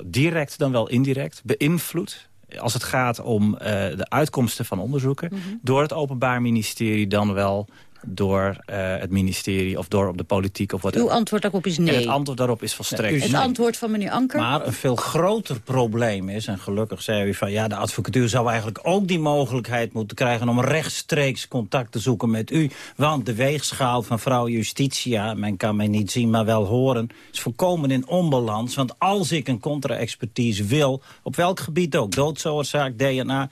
direct dan wel indirect, beïnvloed... als het gaat om eh, de uitkomsten van onderzoeken... Mhm. door het Openbaar Ministerie dan wel door eh, het ministerie... of door op de politiek of wat Uw antwoord daarop is nee. En het antwoord daarop is volstrekt Het nee. antwoord van meneer Anker? Maar een veel groter probleem is, en gelukkig zei u van... ja, de advocatuur zou eigenlijk ook die mogelijkheid moeten krijgen... om rechtstreeks contact te zoeken met u. Want de weegschaal van vrouw Justitia, men kan mij niet zien, maar wel horen... is volkomen in onbalans. Want als ik een contra-expertise wil, op welk gebied ook... doodsoorzaak, DNA,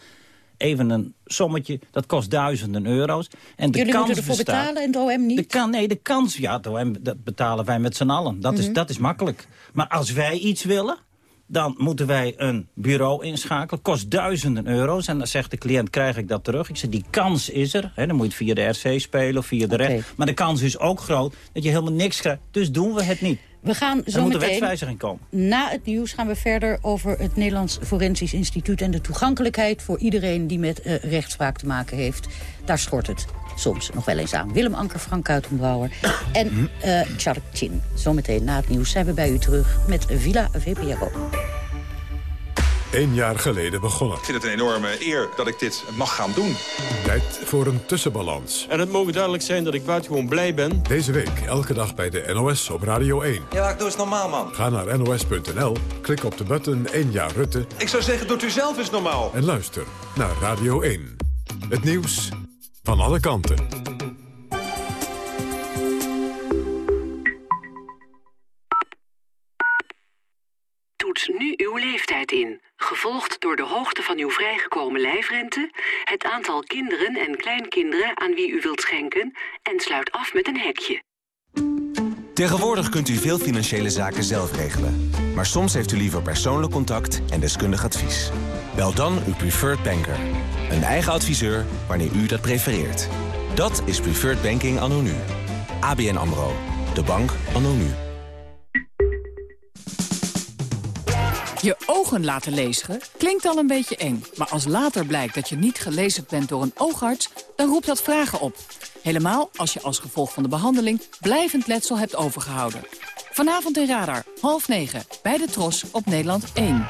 even een sommetje, dat kost duizenden euro's. En de Jullie kans moeten ervoor bestaat- betalen en het OM niet? de kan, nee, de kans, ja, het OM, dat betalen wij met z'n allen. Dat, Mhm. is, dat is makkelijk. Maar als wij iets willen, dan moeten wij een bureau inschakelen. Kost duizenden euro's. En dan zegt de cliënt, krijg ik dat terug? Ik zeg, die kans is er. Hè, dan moet je het via de RC spelen of via de recht. Maar de kans is ook groot dat je helemaal niks krijgt. Dus doen we het niet. We gaan zo moet een meteen, wetswijziging komen. na het nieuws gaan we verder over het Nederlands Forensisch Instituut... en de toegankelijkheid voor iedereen die met eh, rechtspraak te maken heeft. Daar schort het soms nog wel eens aan. Willem Anker, Frank Kuitenbrouwer en eh Charles Chin. Zometeen na het nieuws zijn we bij u terug met Villa VPRO één jaar geleden begonnen. Ik vind het een enorme eer dat ik dit mag gaan doen. Tijd voor een tussenbalans. En het mogen duidelijk zijn dat ik buitengewoon blij ben. Deze week, elke dag bij de NOS op Radio 1. Ja, ik doe eens normaal, man. Ga naar nos.nl, klik op de button 1 jaar Rutte. Ik zou zeggen, doet u zelf eens normaal. En luister naar Radio 1. Het nieuws van alle kanten. Doet nu uw leeft gevolgd door de hoogte van uw vrijgekomen lijfrente, het aantal kinderen en kleinkinderen aan wie u wilt schenken en sluit af met een hekje. Tegenwoordig kunt u veel financiële zaken zelf regelen. Maar soms heeft u liever persoonlijk contact en deskundig advies. Bel dan uw preferred banker. Een eigen adviseur wanneer u dat prefereert. Dat is Preferred Banking anno nu. ABN AMRO. De bank anno nu. Je ogen laten lezen klinkt al een beetje eng. Maar als later blijkt dat je niet gelezen bent door een oogarts... dan roept dat vragen op. Helemaal als je als gevolg van de behandeling... blijvend letsel hebt overgehouden. Vanavond in Radar, half negen, bij de Tros op Nederland 1.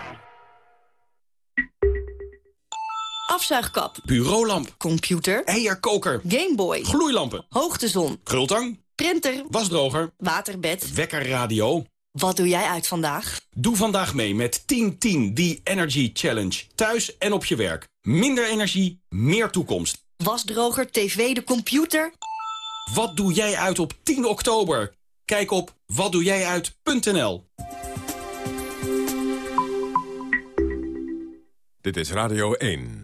Afzuigkap. Bureaulamp. Computer. Eierkoker. Gameboy. Gloeilampen. Hoogtezon. Krultang. Printer. Wasdroger. Waterbed. Wekkerradio. Wat doe jij uit vandaag? Doe vandaag mee met 10-10 die Energy Challenge. Thuis en op je werk. Minder energie, meer toekomst. Wasdroger, tv, de computer. Wat doe jij uit op 10 oktober? Kijk op watdoejijuit.nl Dit is Radio 1.